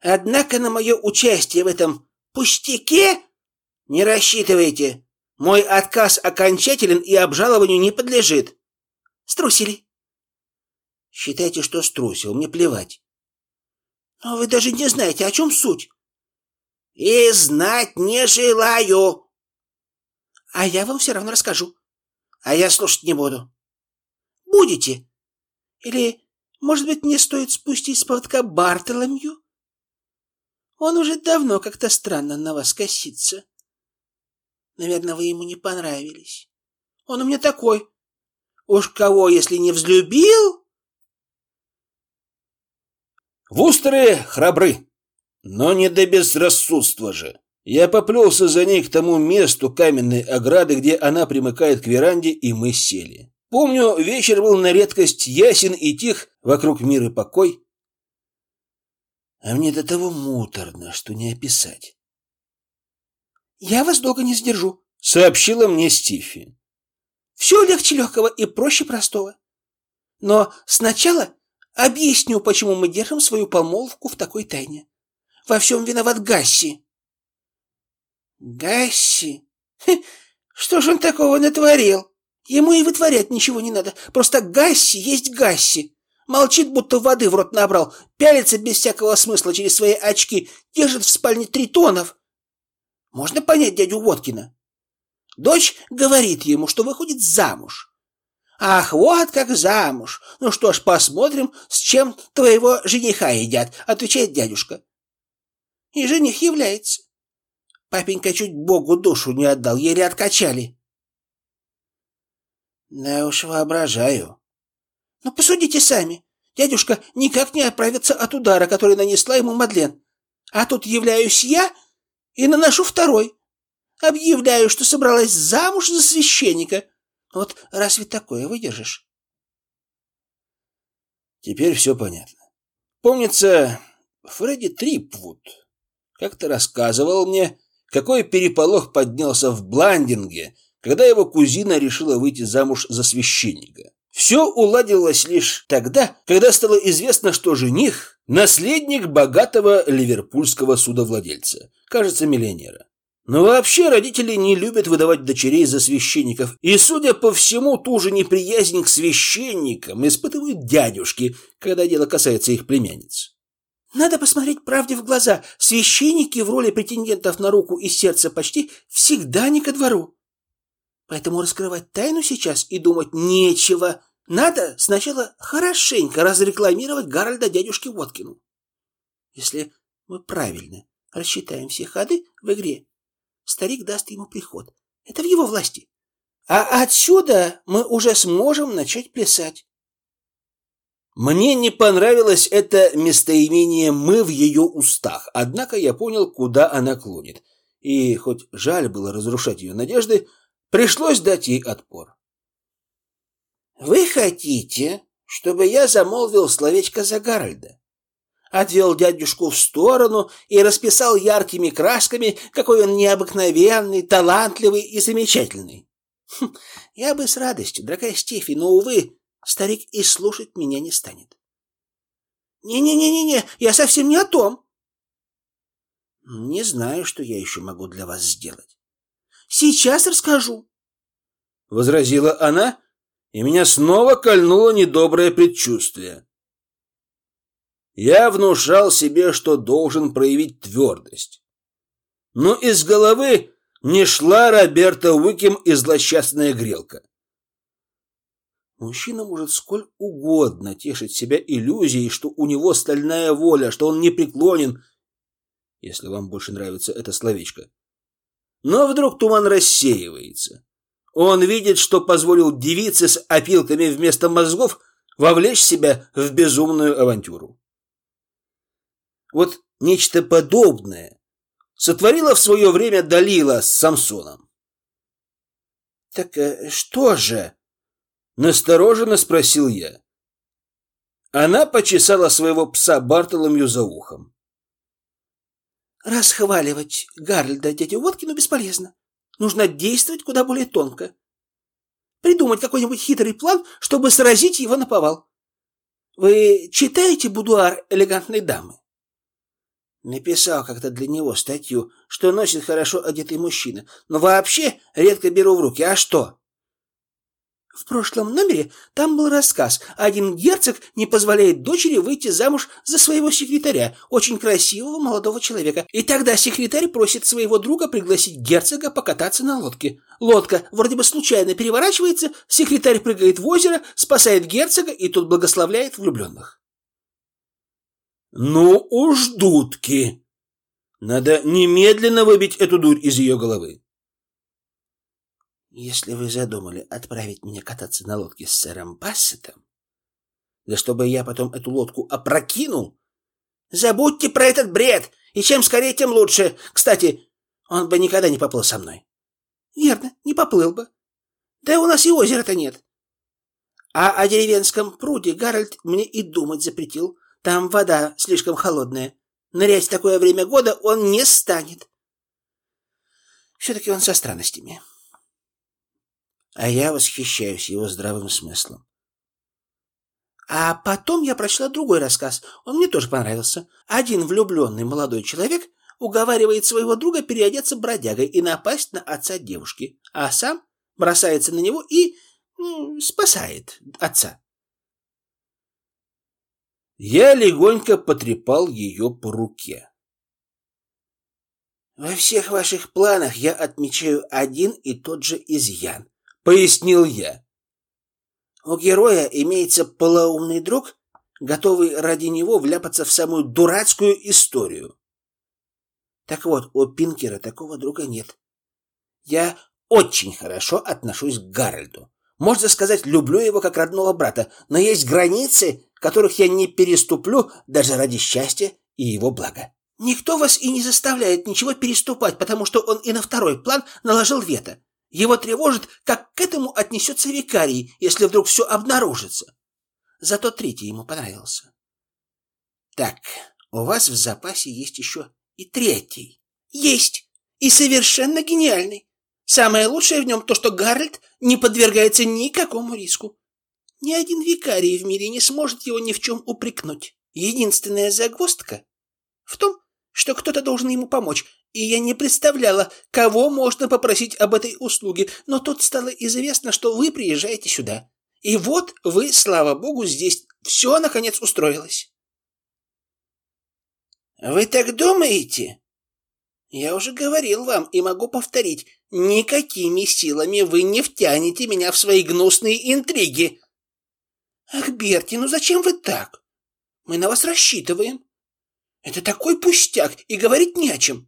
Однако на мое участие в этом пустяке не рассчитывайте. Мой отказ окончателен и обжалованию не подлежит. Струсили. Считайте, что струсил, мне плевать. Но вы даже не знаете, о чем суть. И знать не желаю. А я вам все равно расскажу. А я слушать не буду. Будете? Или, может быть, мне стоит спустить с поводка Бартоломью? Он уже давно как-то странно на вас косится. Наверное, вы ему не понравились. Он у меня такой. Уж кого, если не взлюбил? Вустеры храбры, но не до безрассудства же. Я поплелся за ней к тому месту каменной ограды, где она примыкает к веранде, и мы сели. Помню, вечер был на редкость ясен и тих, вокруг мир и покой. А мне до того муторно, что не описать. «Я вас долго не сдержу», — сообщила мне Стифи. «Все легче легкого и проще простого. Но сначала объясню, почему мы держим свою помолвку в такой тайне. Во всем виноват Гасси». «Гасси? Хе, что ж он такого натворил? Ему и вытворять ничего не надо. Просто Гасси есть Гасси. Молчит, будто воды в рот набрал, пялится без всякого смысла через свои очки, держит в спальне тритонов, можно понять дядю Водкина. Дочь говорит ему, что выходит замуж. Ах, вот как замуж. Ну что ж, посмотрим, с чем твоего жениха едят, отвечает дядюшка. И жених является. Папенька чуть Богу душу не отдал, еле откачали. Да уж воображаю. Ну, посудите сами. Дядюшка никак не оправится от удара, который нанесла ему Мадлен. А тут являюсь я и наношу второй. Объявляю, что собралась замуж за священника. Вот разве такое выдержишь? Теперь все понятно. Помнится, Фредди Трипвуд как-то рассказывал мне, какой переполох поднялся в Бландинге, когда его кузина решила выйти замуж за священника. Все уладилось лишь тогда, когда стало известно, что жених Наследник богатого ливерпульского судовладельца, кажется, миллионера. Но вообще родители не любят выдавать дочерей за священников, и, судя по всему, ту же неприязнь к священникам испытывают дядюшки, когда дело касается их племянниц. Надо посмотреть правде в глаза. Священники в роли претендентов на руку и сердце почти всегда не ко двору. Поэтому раскрывать тайну сейчас и думать нечего. Надо сначала хорошенько разрекламировать Гарольда дядюшке Воткину. Если мы правильно рассчитаем все ходы в игре, старик даст ему приход. Это в его власти. А отсюда мы уже сможем начать плясать. Мне не понравилось это местоимение «мы» в ее устах, однако я понял, куда она клонит. И хоть жаль было разрушать ее надежды, пришлось дать ей отпор. «Вы хотите, чтобы я замолвил словечко за Гарольда?» Отвел дядюшку в сторону и расписал яркими красками, какой он необыкновенный, талантливый и замечательный. Хм, я бы с радостью, дорогая Стефи, но, увы, старик и слушать меня не станет. «Не-не-не-не, я совсем не о том!» «Не знаю, что я еще могу для вас сделать». «Сейчас расскажу», — возразила она, и меня снова кольнуло недоброе предчувствие. Я внушал себе, что должен проявить твердость. Но из головы не шла Роберта Уикем и злосчастная грелка. Мужчина может сколь угодно тешить себя иллюзией, что у него стальная воля, что он непреклонен, если вам больше нравится это словечко. Но вдруг туман рассеивается. Он видит, что позволил девице с опилками вместо мозгов вовлечь себя в безумную авантюру. Вот нечто подобное сотворила в свое время Далила с Самсоном. «Так э, что же?» Настороженно спросил я. Она почесала своего пса Бартоломью за ухом. Расхваливать Гарльда дядю Воткину бесполезно. Нужно действовать куда более тонко. Придумать какой-нибудь хитрый план, чтобы сразить его на повал. Вы читаете «Будуар элегантной дамы»? Написал как-то для него статью, что носит хорошо одетый мужчина, но вообще редко беру в руки. А что? В прошлом номере там был рассказ. Один герцог не позволяет дочери выйти замуж за своего секретаря, очень красивого молодого человека. И тогда секретарь просит своего друга пригласить герцога покататься на лодке. Лодка вроде бы случайно переворачивается, секретарь прыгает в озеро, спасает герцога, и тот благословляет влюбленных. «Ну уж дудки! Надо немедленно выбить эту дурь из ее головы. Если вы задумали отправить меня кататься на лодке с сэром Бассетом, да чтобы я потом эту лодку опрокинул, забудьте про этот бред, и чем скорее, тем лучше. Кстати, он бы никогда не поплыл со мной. Верно, не поплыл бы. Да у нас и озера-то нет. А о деревенском пруде Гарольд мне и думать запретил. Там вода слишком холодная. Нырять в такое время года он не станет. Все-таки он со странностями а я восхищаюсь его здравым смыслом. А потом я прочла другой рассказ. Он мне тоже понравился. Один влюбленный молодой человек уговаривает своего друга переодеться бродягой и напасть на отца девушки, а сам бросается на него и ну, спасает отца. Я легонько потрепал ее по руке. Во всех ваших планах я отмечаю один и тот же изъян пояснил я. У героя имеется полоумный друг, готовый ради него вляпаться в самую дурацкую историю. Так вот, у Пинкера такого друга нет. Я очень хорошо отношусь к Гарольду. Можно сказать, люблю его как родного брата, но есть границы, которых я не переступлю даже ради счастья и его блага. Никто вас и не заставляет ничего переступать, потому что он и на второй план наложил вето. Его тревожит, как к этому отнесется викарий, если вдруг все обнаружится. Зато третий ему понравился. Так, у вас в запасе есть еще и третий. Есть. И совершенно гениальный. Самое лучшее в нем то, что Гарольд не подвергается никакому риску. Ни один викарий в мире не сможет его ни в чем упрекнуть. Единственная загвоздка в том, что кто-то должен ему помочь, и я не представляла, кого можно попросить об этой услуге, но тут стало известно, что вы приезжаете сюда. И вот вы, слава богу, здесь все, наконец, устроилось. Вы так думаете? Я уже говорил вам и могу повторить, никакими силами вы не втянете меня в свои гнусные интриги. Ах, Берти, ну зачем вы так? Мы на вас рассчитываем. Это такой пустяк, и говорить не о чем.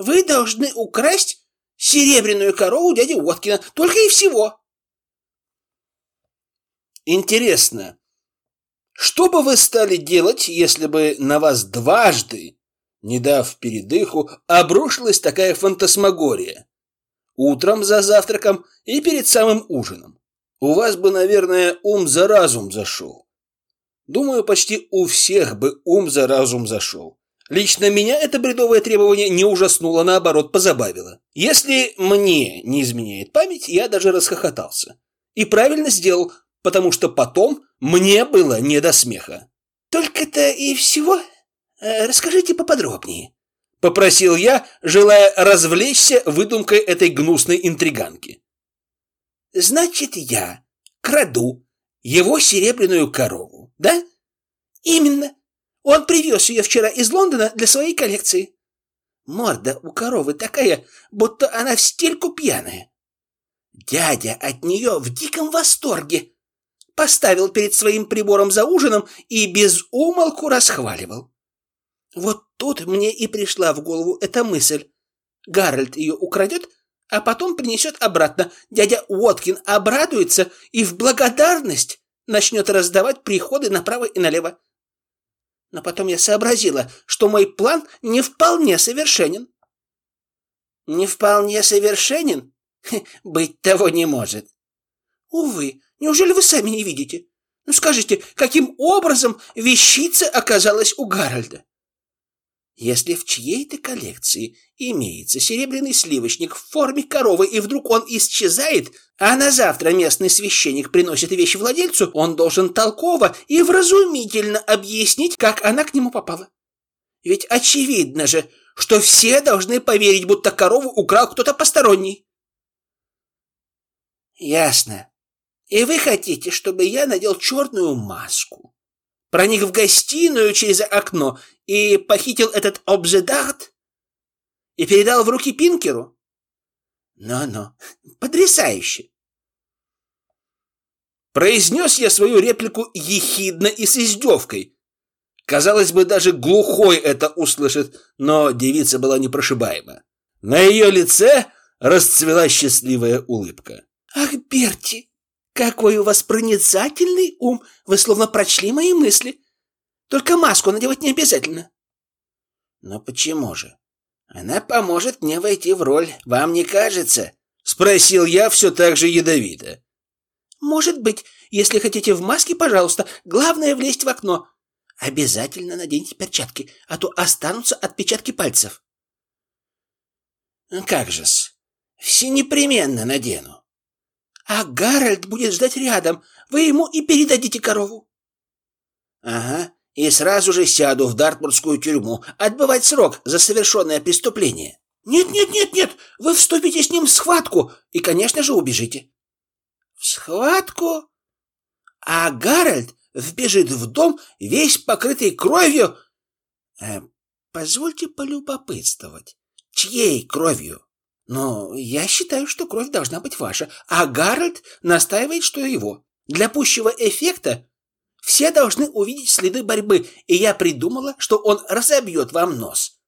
Вы должны украсть серебряную корову дяди Уоткина, только и всего. Интересно, Что бы вы стали делать, если бы на вас дважды, не дав передыху, обрушилась такая фантасмагория? Утром за завтраком и перед самым ужином. У вас бы, наверное, ум за разум зашел. Думаю, почти у всех бы ум за разум зашел. Лично меня это бредовое требование не ужаснуло, наоборот, позабавило. Если мне не изменяет память, я даже расхохотался. И правильно сделал, потому что потом мне было не до смеха. «Только-то и всего? Э, расскажите поподробнее», — попросил я, желая развлечься выдумкой этой гнусной интриганки. «Значит, я краду его серебряную корову, да?» «Именно. Он привез ее вчера из Лондона для своей коллекции. Морда у коровы такая, будто она в стельку пьяная. Дядя от нее в диком восторге. Поставил перед своим прибором за ужином и без умолку расхваливал. Вот тут мне и пришла в голову эта мысль. Гарольд ее украдет, а потом принесет обратно. Дядя Уоткин обрадуется и в благодарность начнет раздавать приходы направо и налево. Но потом я сообразила, что мой план не вполне совершенен. Не вполне совершенен? быть того не может. Увы, неужели вы сами не видите? Ну скажите, каким образом вещица оказалась у Гарольда? Если в чьей-то коллекции имеется серебряный сливочник в форме коровы, и вдруг он исчезает, а на завтра местный священник приносит вещь владельцу, он должен толково и вразумительно объяснить, как она к нему попала. Ведь очевидно же, что все должны поверить, будто корову украл кто-то посторонний. Ясно. И вы хотите, чтобы я надел черную маску, проник в гостиную через окно и похитил этот обжедарт и передал в руки Пинкеру? Ну-ну, потрясающе. Произнес я свою реплику ехидно и с издевкой. Казалось бы, даже глухой это услышит, но девица была непрошибаема. На ее лице расцвела счастливая улыбка. «Ах, Берти, какой у вас проницательный ум! Вы словно прочли мои мысли. Только маску надевать не обязательно». «Но почему же? Она поможет мне войти в роль, вам не кажется?» Спросил я все так же ядовито. «Может быть, если хотите в маске, пожалуйста. Главное влезть в окно. Обязательно наденьте перчатки, а то останутся отпечатки пальцев». «Как же-с, все непременно надену». А Гарольд будет ждать рядом. Вы ему и передадите корову. Ага, и сразу же сяду в Дартмурскую тюрьму, отбывать срок за совершенное преступление. Нет, нет, нет, нет, вы вступите с ним в схватку и, конечно же, убежите. В схватку? А Гарольд вбежит в дом, весь покрытый кровью. Э, позвольте полюбопытствовать, чьей кровью? Но я считаю, что кровь должна быть ваша, а Гарольд настаивает, что его. Для пущего эффекта все должны увидеть следы борьбы, и я придумала, что он разобьет вам нос.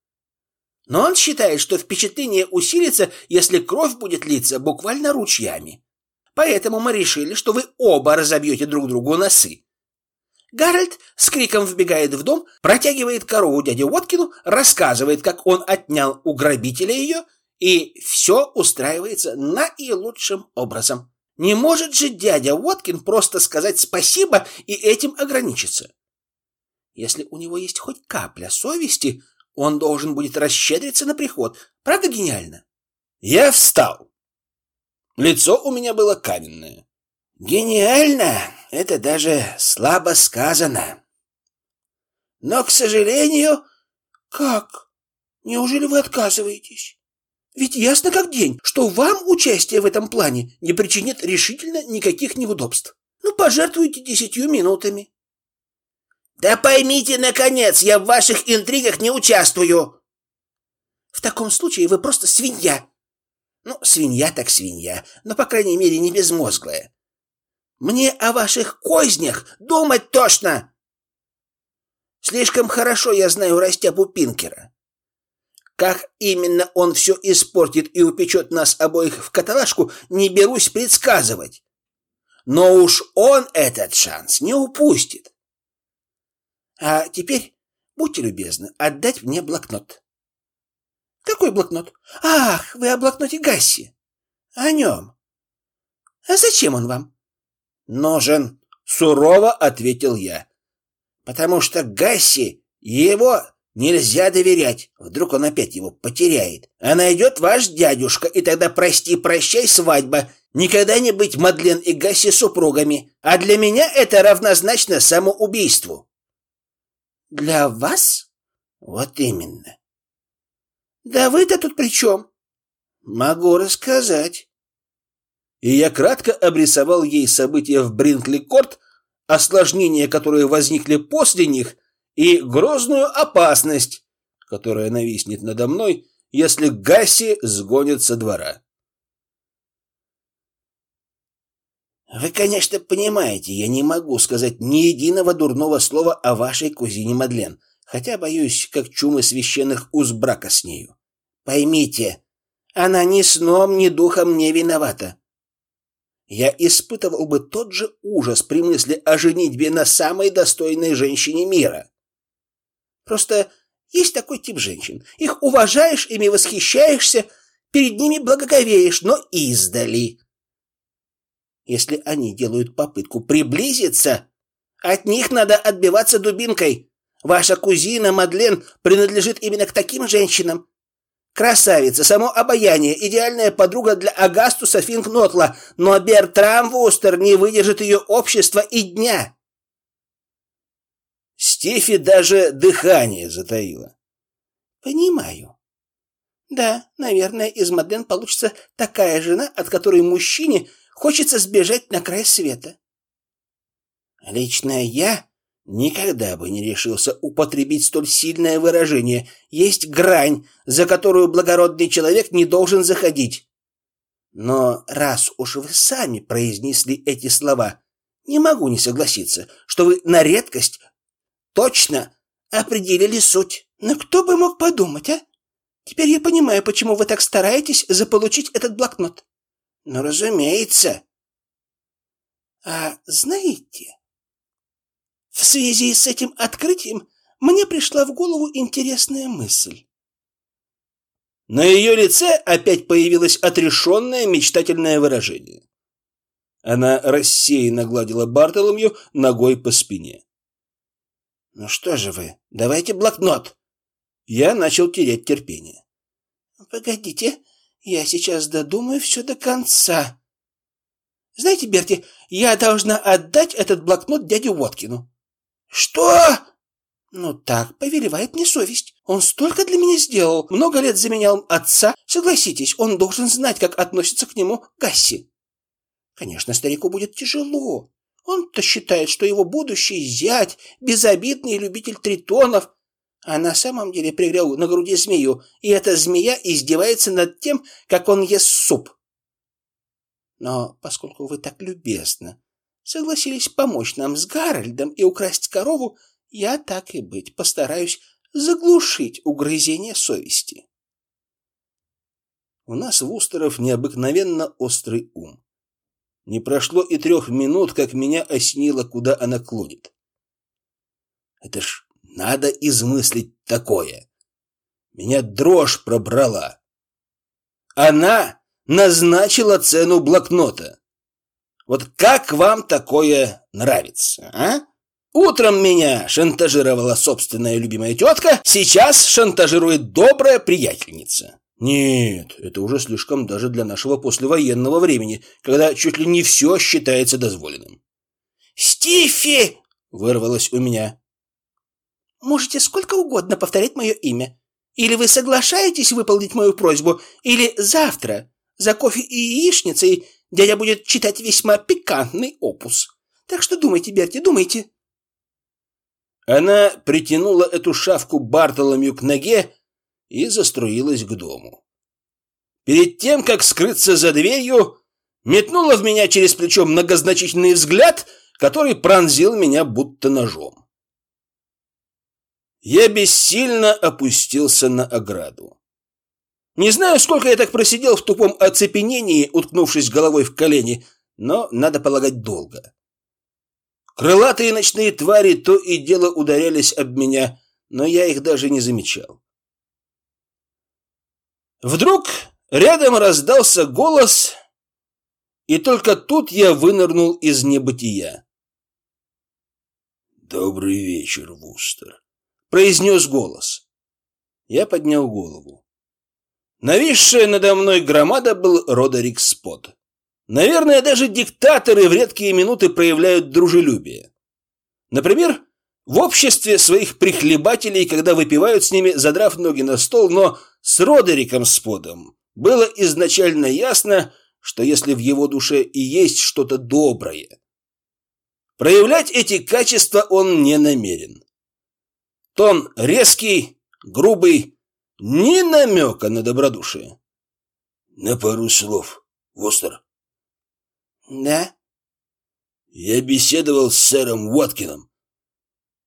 Но он считает, что впечатление усилится, если кровь будет литься буквально ручьями. Поэтому мы решили, что вы оба разобьете друг другу носы. Гарольд с криком вбегает в дом, протягивает корову дяде Уоткину, рассказывает, как он отнял у грабителя ее, и все устраивается наилучшим образом. Не может же дядя Уоткин просто сказать спасибо и этим ограничиться. Если у него есть хоть капля совести, он должен будет расщедриться на приход. Правда гениально? Я встал. Лицо у меня было каменное. Гениально? Это даже слабо сказано. Но, к сожалению... Как? Неужели вы отказываетесь? Ведь ясно как день, что вам участие в этом плане не причинит решительно никаких неудобств. Ну, пожертвуйте десятью минутами. Да поймите, наконец, я в ваших интригах не участвую. В таком случае вы просто свинья. Ну, свинья так свинья, но, по крайней мере, не безмозглая. Мне о ваших кознях думать тошно. Слишком хорошо я знаю растяпу Пинкера. Как именно он все испортит и упечет нас обоих в каталажку, не берусь предсказывать. Но уж он этот шанс не упустит. А теперь будьте любезны отдать мне блокнот. Какой блокнот? Ах, вы о блокноте Гасси. О нем. А зачем он вам? Нужен, сурово ответил я. Потому что Гасси его нельзя доверять. Вдруг он опять его потеряет. А найдет ваш дядюшка, и тогда прости-прощай свадьба. Никогда не быть Мадлен и Гасси супругами. А для меня это равнозначно самоубийству. Для вас? Вот именно. Да вы-то тут при чем? Могу рассказать. И я кратко обрисовал ей события в Бринкли-Корт, осложнения, которые возникли после них, и грозную опасность, которая нависнет надо мной, если Гасси сгонят со двора. Вы, конечно, понимаете, я не могу сказать ни единого дурного слова о вашей кузине Мадлен, хотя боюсь, как чумы священных уз брака с нею. Поймите, она ни сном, ни духом не виновата. Я испытывал бы тот же ужас при мысли о женитьбе на самой достойной женщине мира. Просто есть такой тип женщин. Их уважаешь, ими восхищаешься, перед ними благоговеешь, но издали. Если они делают попытку приблизиться, от них надо отбиваться дубинкой. Ваша кузина Мадлен принадлежит именно к таким женщинам. Красавица, само обаяние, идеальная подруга для Агастуса Финкнотла, но Бертрам Вустер не выдержит ее общества и дня. Стефи даже дыхание затаила. Понимаю. Да, наверное, из Мадлен получится такая жена, от которой мужчине хочется сбежать на край света. Лично я Никогда бы не решился употребить столь сильное выражение. Есть грань, за которую благородный человек не должен заходить. Но раз уж вы сами произнесли эти слова, не могу не согласиться, что вы на редкость точно определили суть. Но кто бы мог подумать, а? Теперь я понимаю, почему вы так стараетесь заполучить этот блокнот. Ну, разумеется. А знаете, в связи с этим открытием мне пришла в голову интересная мысль. На ее лице опять появилось отрешенное мечтательное выражение. Она рассеянно гладила Бартоломью ногой по спине. «Ну что же вы, давайте блокнот!» Я начал терять терпение. «Погодите, я сейчас додумаю все до конца. Знаете, Берти, я должна отдать этот блокнот дяде Воткину. «Что?» «Ну так повелевает мне совесть. Он столько для меня сделал, много лет заменял отца. Согласитесь, он должен знать, как относится к нему Гасси. Конечно, старику будет тяжело. Он-то считает, что его будущий зять – безобидный любитель тритонов, а на самом деле пригрел на груди змею, и эта змея издевается над тем, как он ест суп. Но поскольку вы так любезно согласились помочь нам с Гарольдом и украсть корову, я так и быть постараюсь заглушить угрызение совести. У нас в Устеров необыкновенно острый ум. Не прошло и трех минут, как меня осенило, куда она клонит. Это ж надо измыслить такое. Меня дрожь пробрала. Она назначила цену блокнота. Вот как вам такое нравится, а? Утром меня шантажировала собственная любимая тетка, сейчас шантажирует добрая приятельница. Нет, это уже слишком даже для нашего послевоенного времени, когда чуть ли не все считается дозволенным. «Стифи!» — вырвалось у меня. «Можете сколько угодно повторять мое имя. Или вы соглашаетесь выполнить мою просьбу, или завтра за кофе и яичницей Дядя будет читать весьма пикантный опус. Так что думайте, Берти, думайте. Она притянула эту шавку Бартоломью к ноге и заструилась к дому. Перед тем, как скрыться за дверью, метнула в меня через плечо многозначительный взгляд, который пронзил меня будто ножом. Я бессильно опустился на ограду. Не знаю, сколько я так просидел в тупом оцепенении, уткнувшись головой в колени, но, надо полагать, долго. Крылатые ночные твари то и дело ударялись об меня, но я их даже не замечал. Вдруг рядом раздался голос, и только тут я вынырнул из небытия. «Добрый вечер, Вустер», — произнес голос. Я поднял голову. Нависшая надо мной громада был Родерик Спот. Наверное, даже диктаторы в редкие минуты проявляют дружелюбие. Например, в обществе своих прихлебателей, когда выпивают с ними, задрав ноги на стол, но с Родериком Сподом было изначально ясно, что если в его душе и есть что-то доброе, проявлять эти качества он не намерен. Тон резкий, грубый, ни намека на добродушие. На пару слов, Востер. Да? Я беседовал с сэром Уоткином,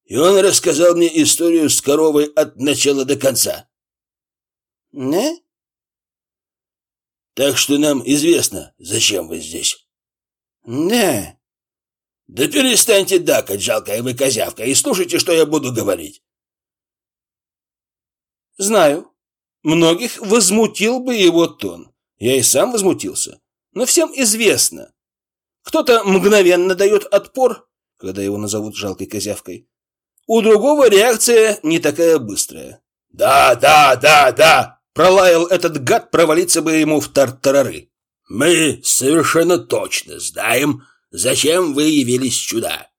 и он рассказал мне историю с коровой от начала до конца. Да? Так что нам известно, зачем вы здесь. Да. Да перестаньте дакать, жалкая вы козявка, и слушайте, что я буду говорить. Знаю. Многих возмутил бы его тон. Я и сам возмутился. Но всем известно. Кто-то мгновенно дает отпор, когда его назовут жалкой козявкой. У другого реакция не такая быстрая. «Да, да, да, да!» Пролаял этот гад, провалиться бы ему в тартарары. «Мы совершенно точно знаем, зачем вы явились сюда.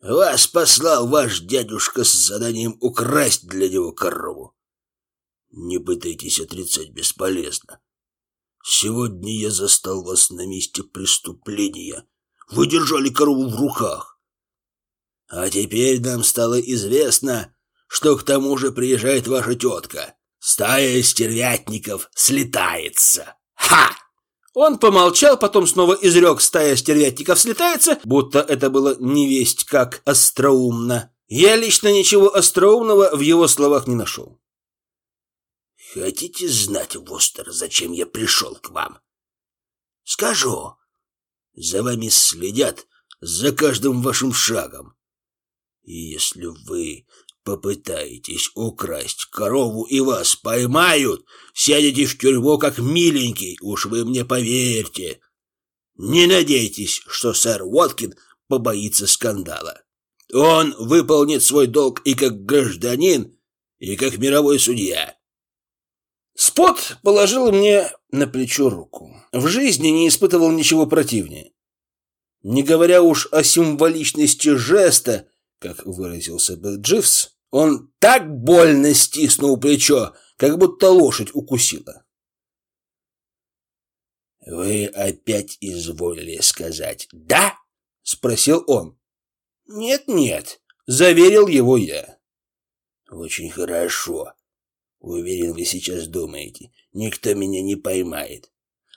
Вас послал ваш дядюшка с заданием украсть для него корову. Не пытайтесь отрицать бесполезно. Сегодня я застал вас на месте преступления. Вы держали корову в руках. А теперь нам стало известно, что к тому же приезжает ваша тетка. Стая стервятников слетается. Ха! Он помолчал, потом снова изрек «стая стервятников слетается», будто это было невесть как остроумно. Я лично ничего остроумного в его словах не нашел. «Хотите знать, Востер, зачем я пришел к вам?» «Скажу. За вами следят, за каждым вашим шагом. И если вы Попытаетесь украсть корову и вас поймают, сядете в тюрьму как миленький, уж вы мне поверьте. Не надейтесь, что сэр Уоткин побоится скандала. Он выполнит свой долг и как гражданин, и как мировой судья. Спот положил мне на плечо руку. В жизни не испытывал ничего противнее. Не говоря уж о символичности жеста, как выразился бы Дживс, он так больно стиснул плечо, как будто лошадь укусила. «Вы опять изволили сказать «да»?» — спросил он. «Нет-нет», — заверил его я. «Очень хорошо. Уверен, вы сейчас думаете, никто меня не поймает.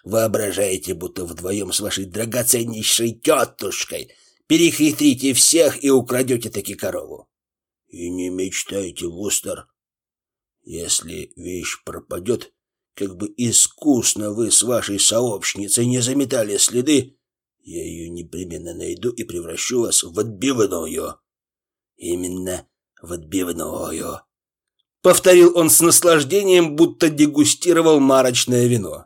Воображаете, будто вдвоем с вашей драгоценнейшей тетушкой перехитрите всех и украдете таки корову. И не мечтайте, Вустер. Если вещь пропадет, как бы искусно вы с вашей сообщницей не заметали следы, я ее непременно найду и превращу вас в отбивную. Именно в отбивную. Повторил он с наслаждением, будто дегустировал марочное вино.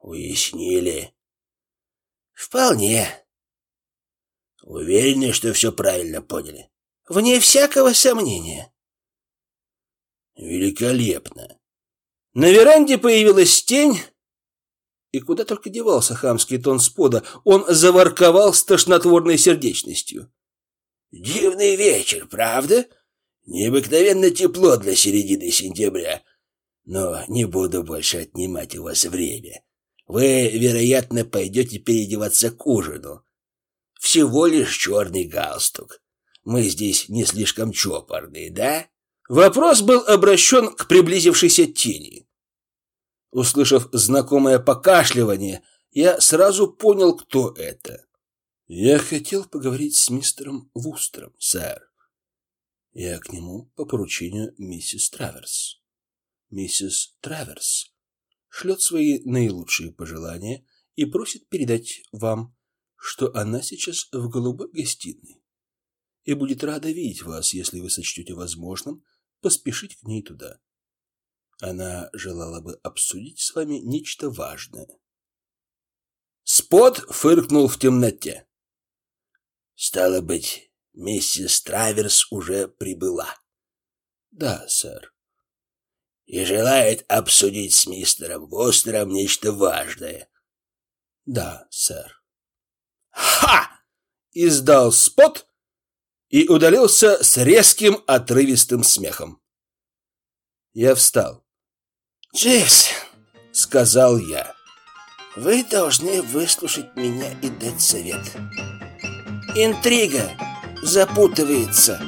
Уяснили? Вполне. Уверены, что все правильно поняли? Вне всякого сомнения. Великолепно. На веранде появилась тень, и куда только девался хамский тон спода, он заворковал с тошнотворной сердечностью. «Дивный вечер, правда? Необыкновенно тепло для середины сентября. Но не буду больше отнимать у вас время. Вы, вероятно, пойдете переодеваться к ужину. Всего лишь черный галстук. Мы здесь не слишком чопорные, да?» Вопрос был обращен к приблизившейся тени. Услышав знакомое покашливание, я сразу понял, кто это. Я хотел поговорить с мистером Вустером, сэр. Я к нему по поручению миссис Траверс. Миссис Траверс шлет свои наилучшие пожелания и просит передать вам, что она сейчас в голубой гостиной и будет рада видеть вас, если вы сочтете возможным поспешить к ней туда. Она желала бы обсудить с вами нечто важное. Спот фыркнул в темноте. Стало быть, миссис Траверс уже прибыла. Да, сэр. И желает обсудить с мистером Востером нечто важное. Да, сэр. Ха! Издал спот и удалился с резким отрывистым смехом. Я встал. «Джесс», — сказал я, — «вы должны выслушать меня и дать совет. Интрига запутывается».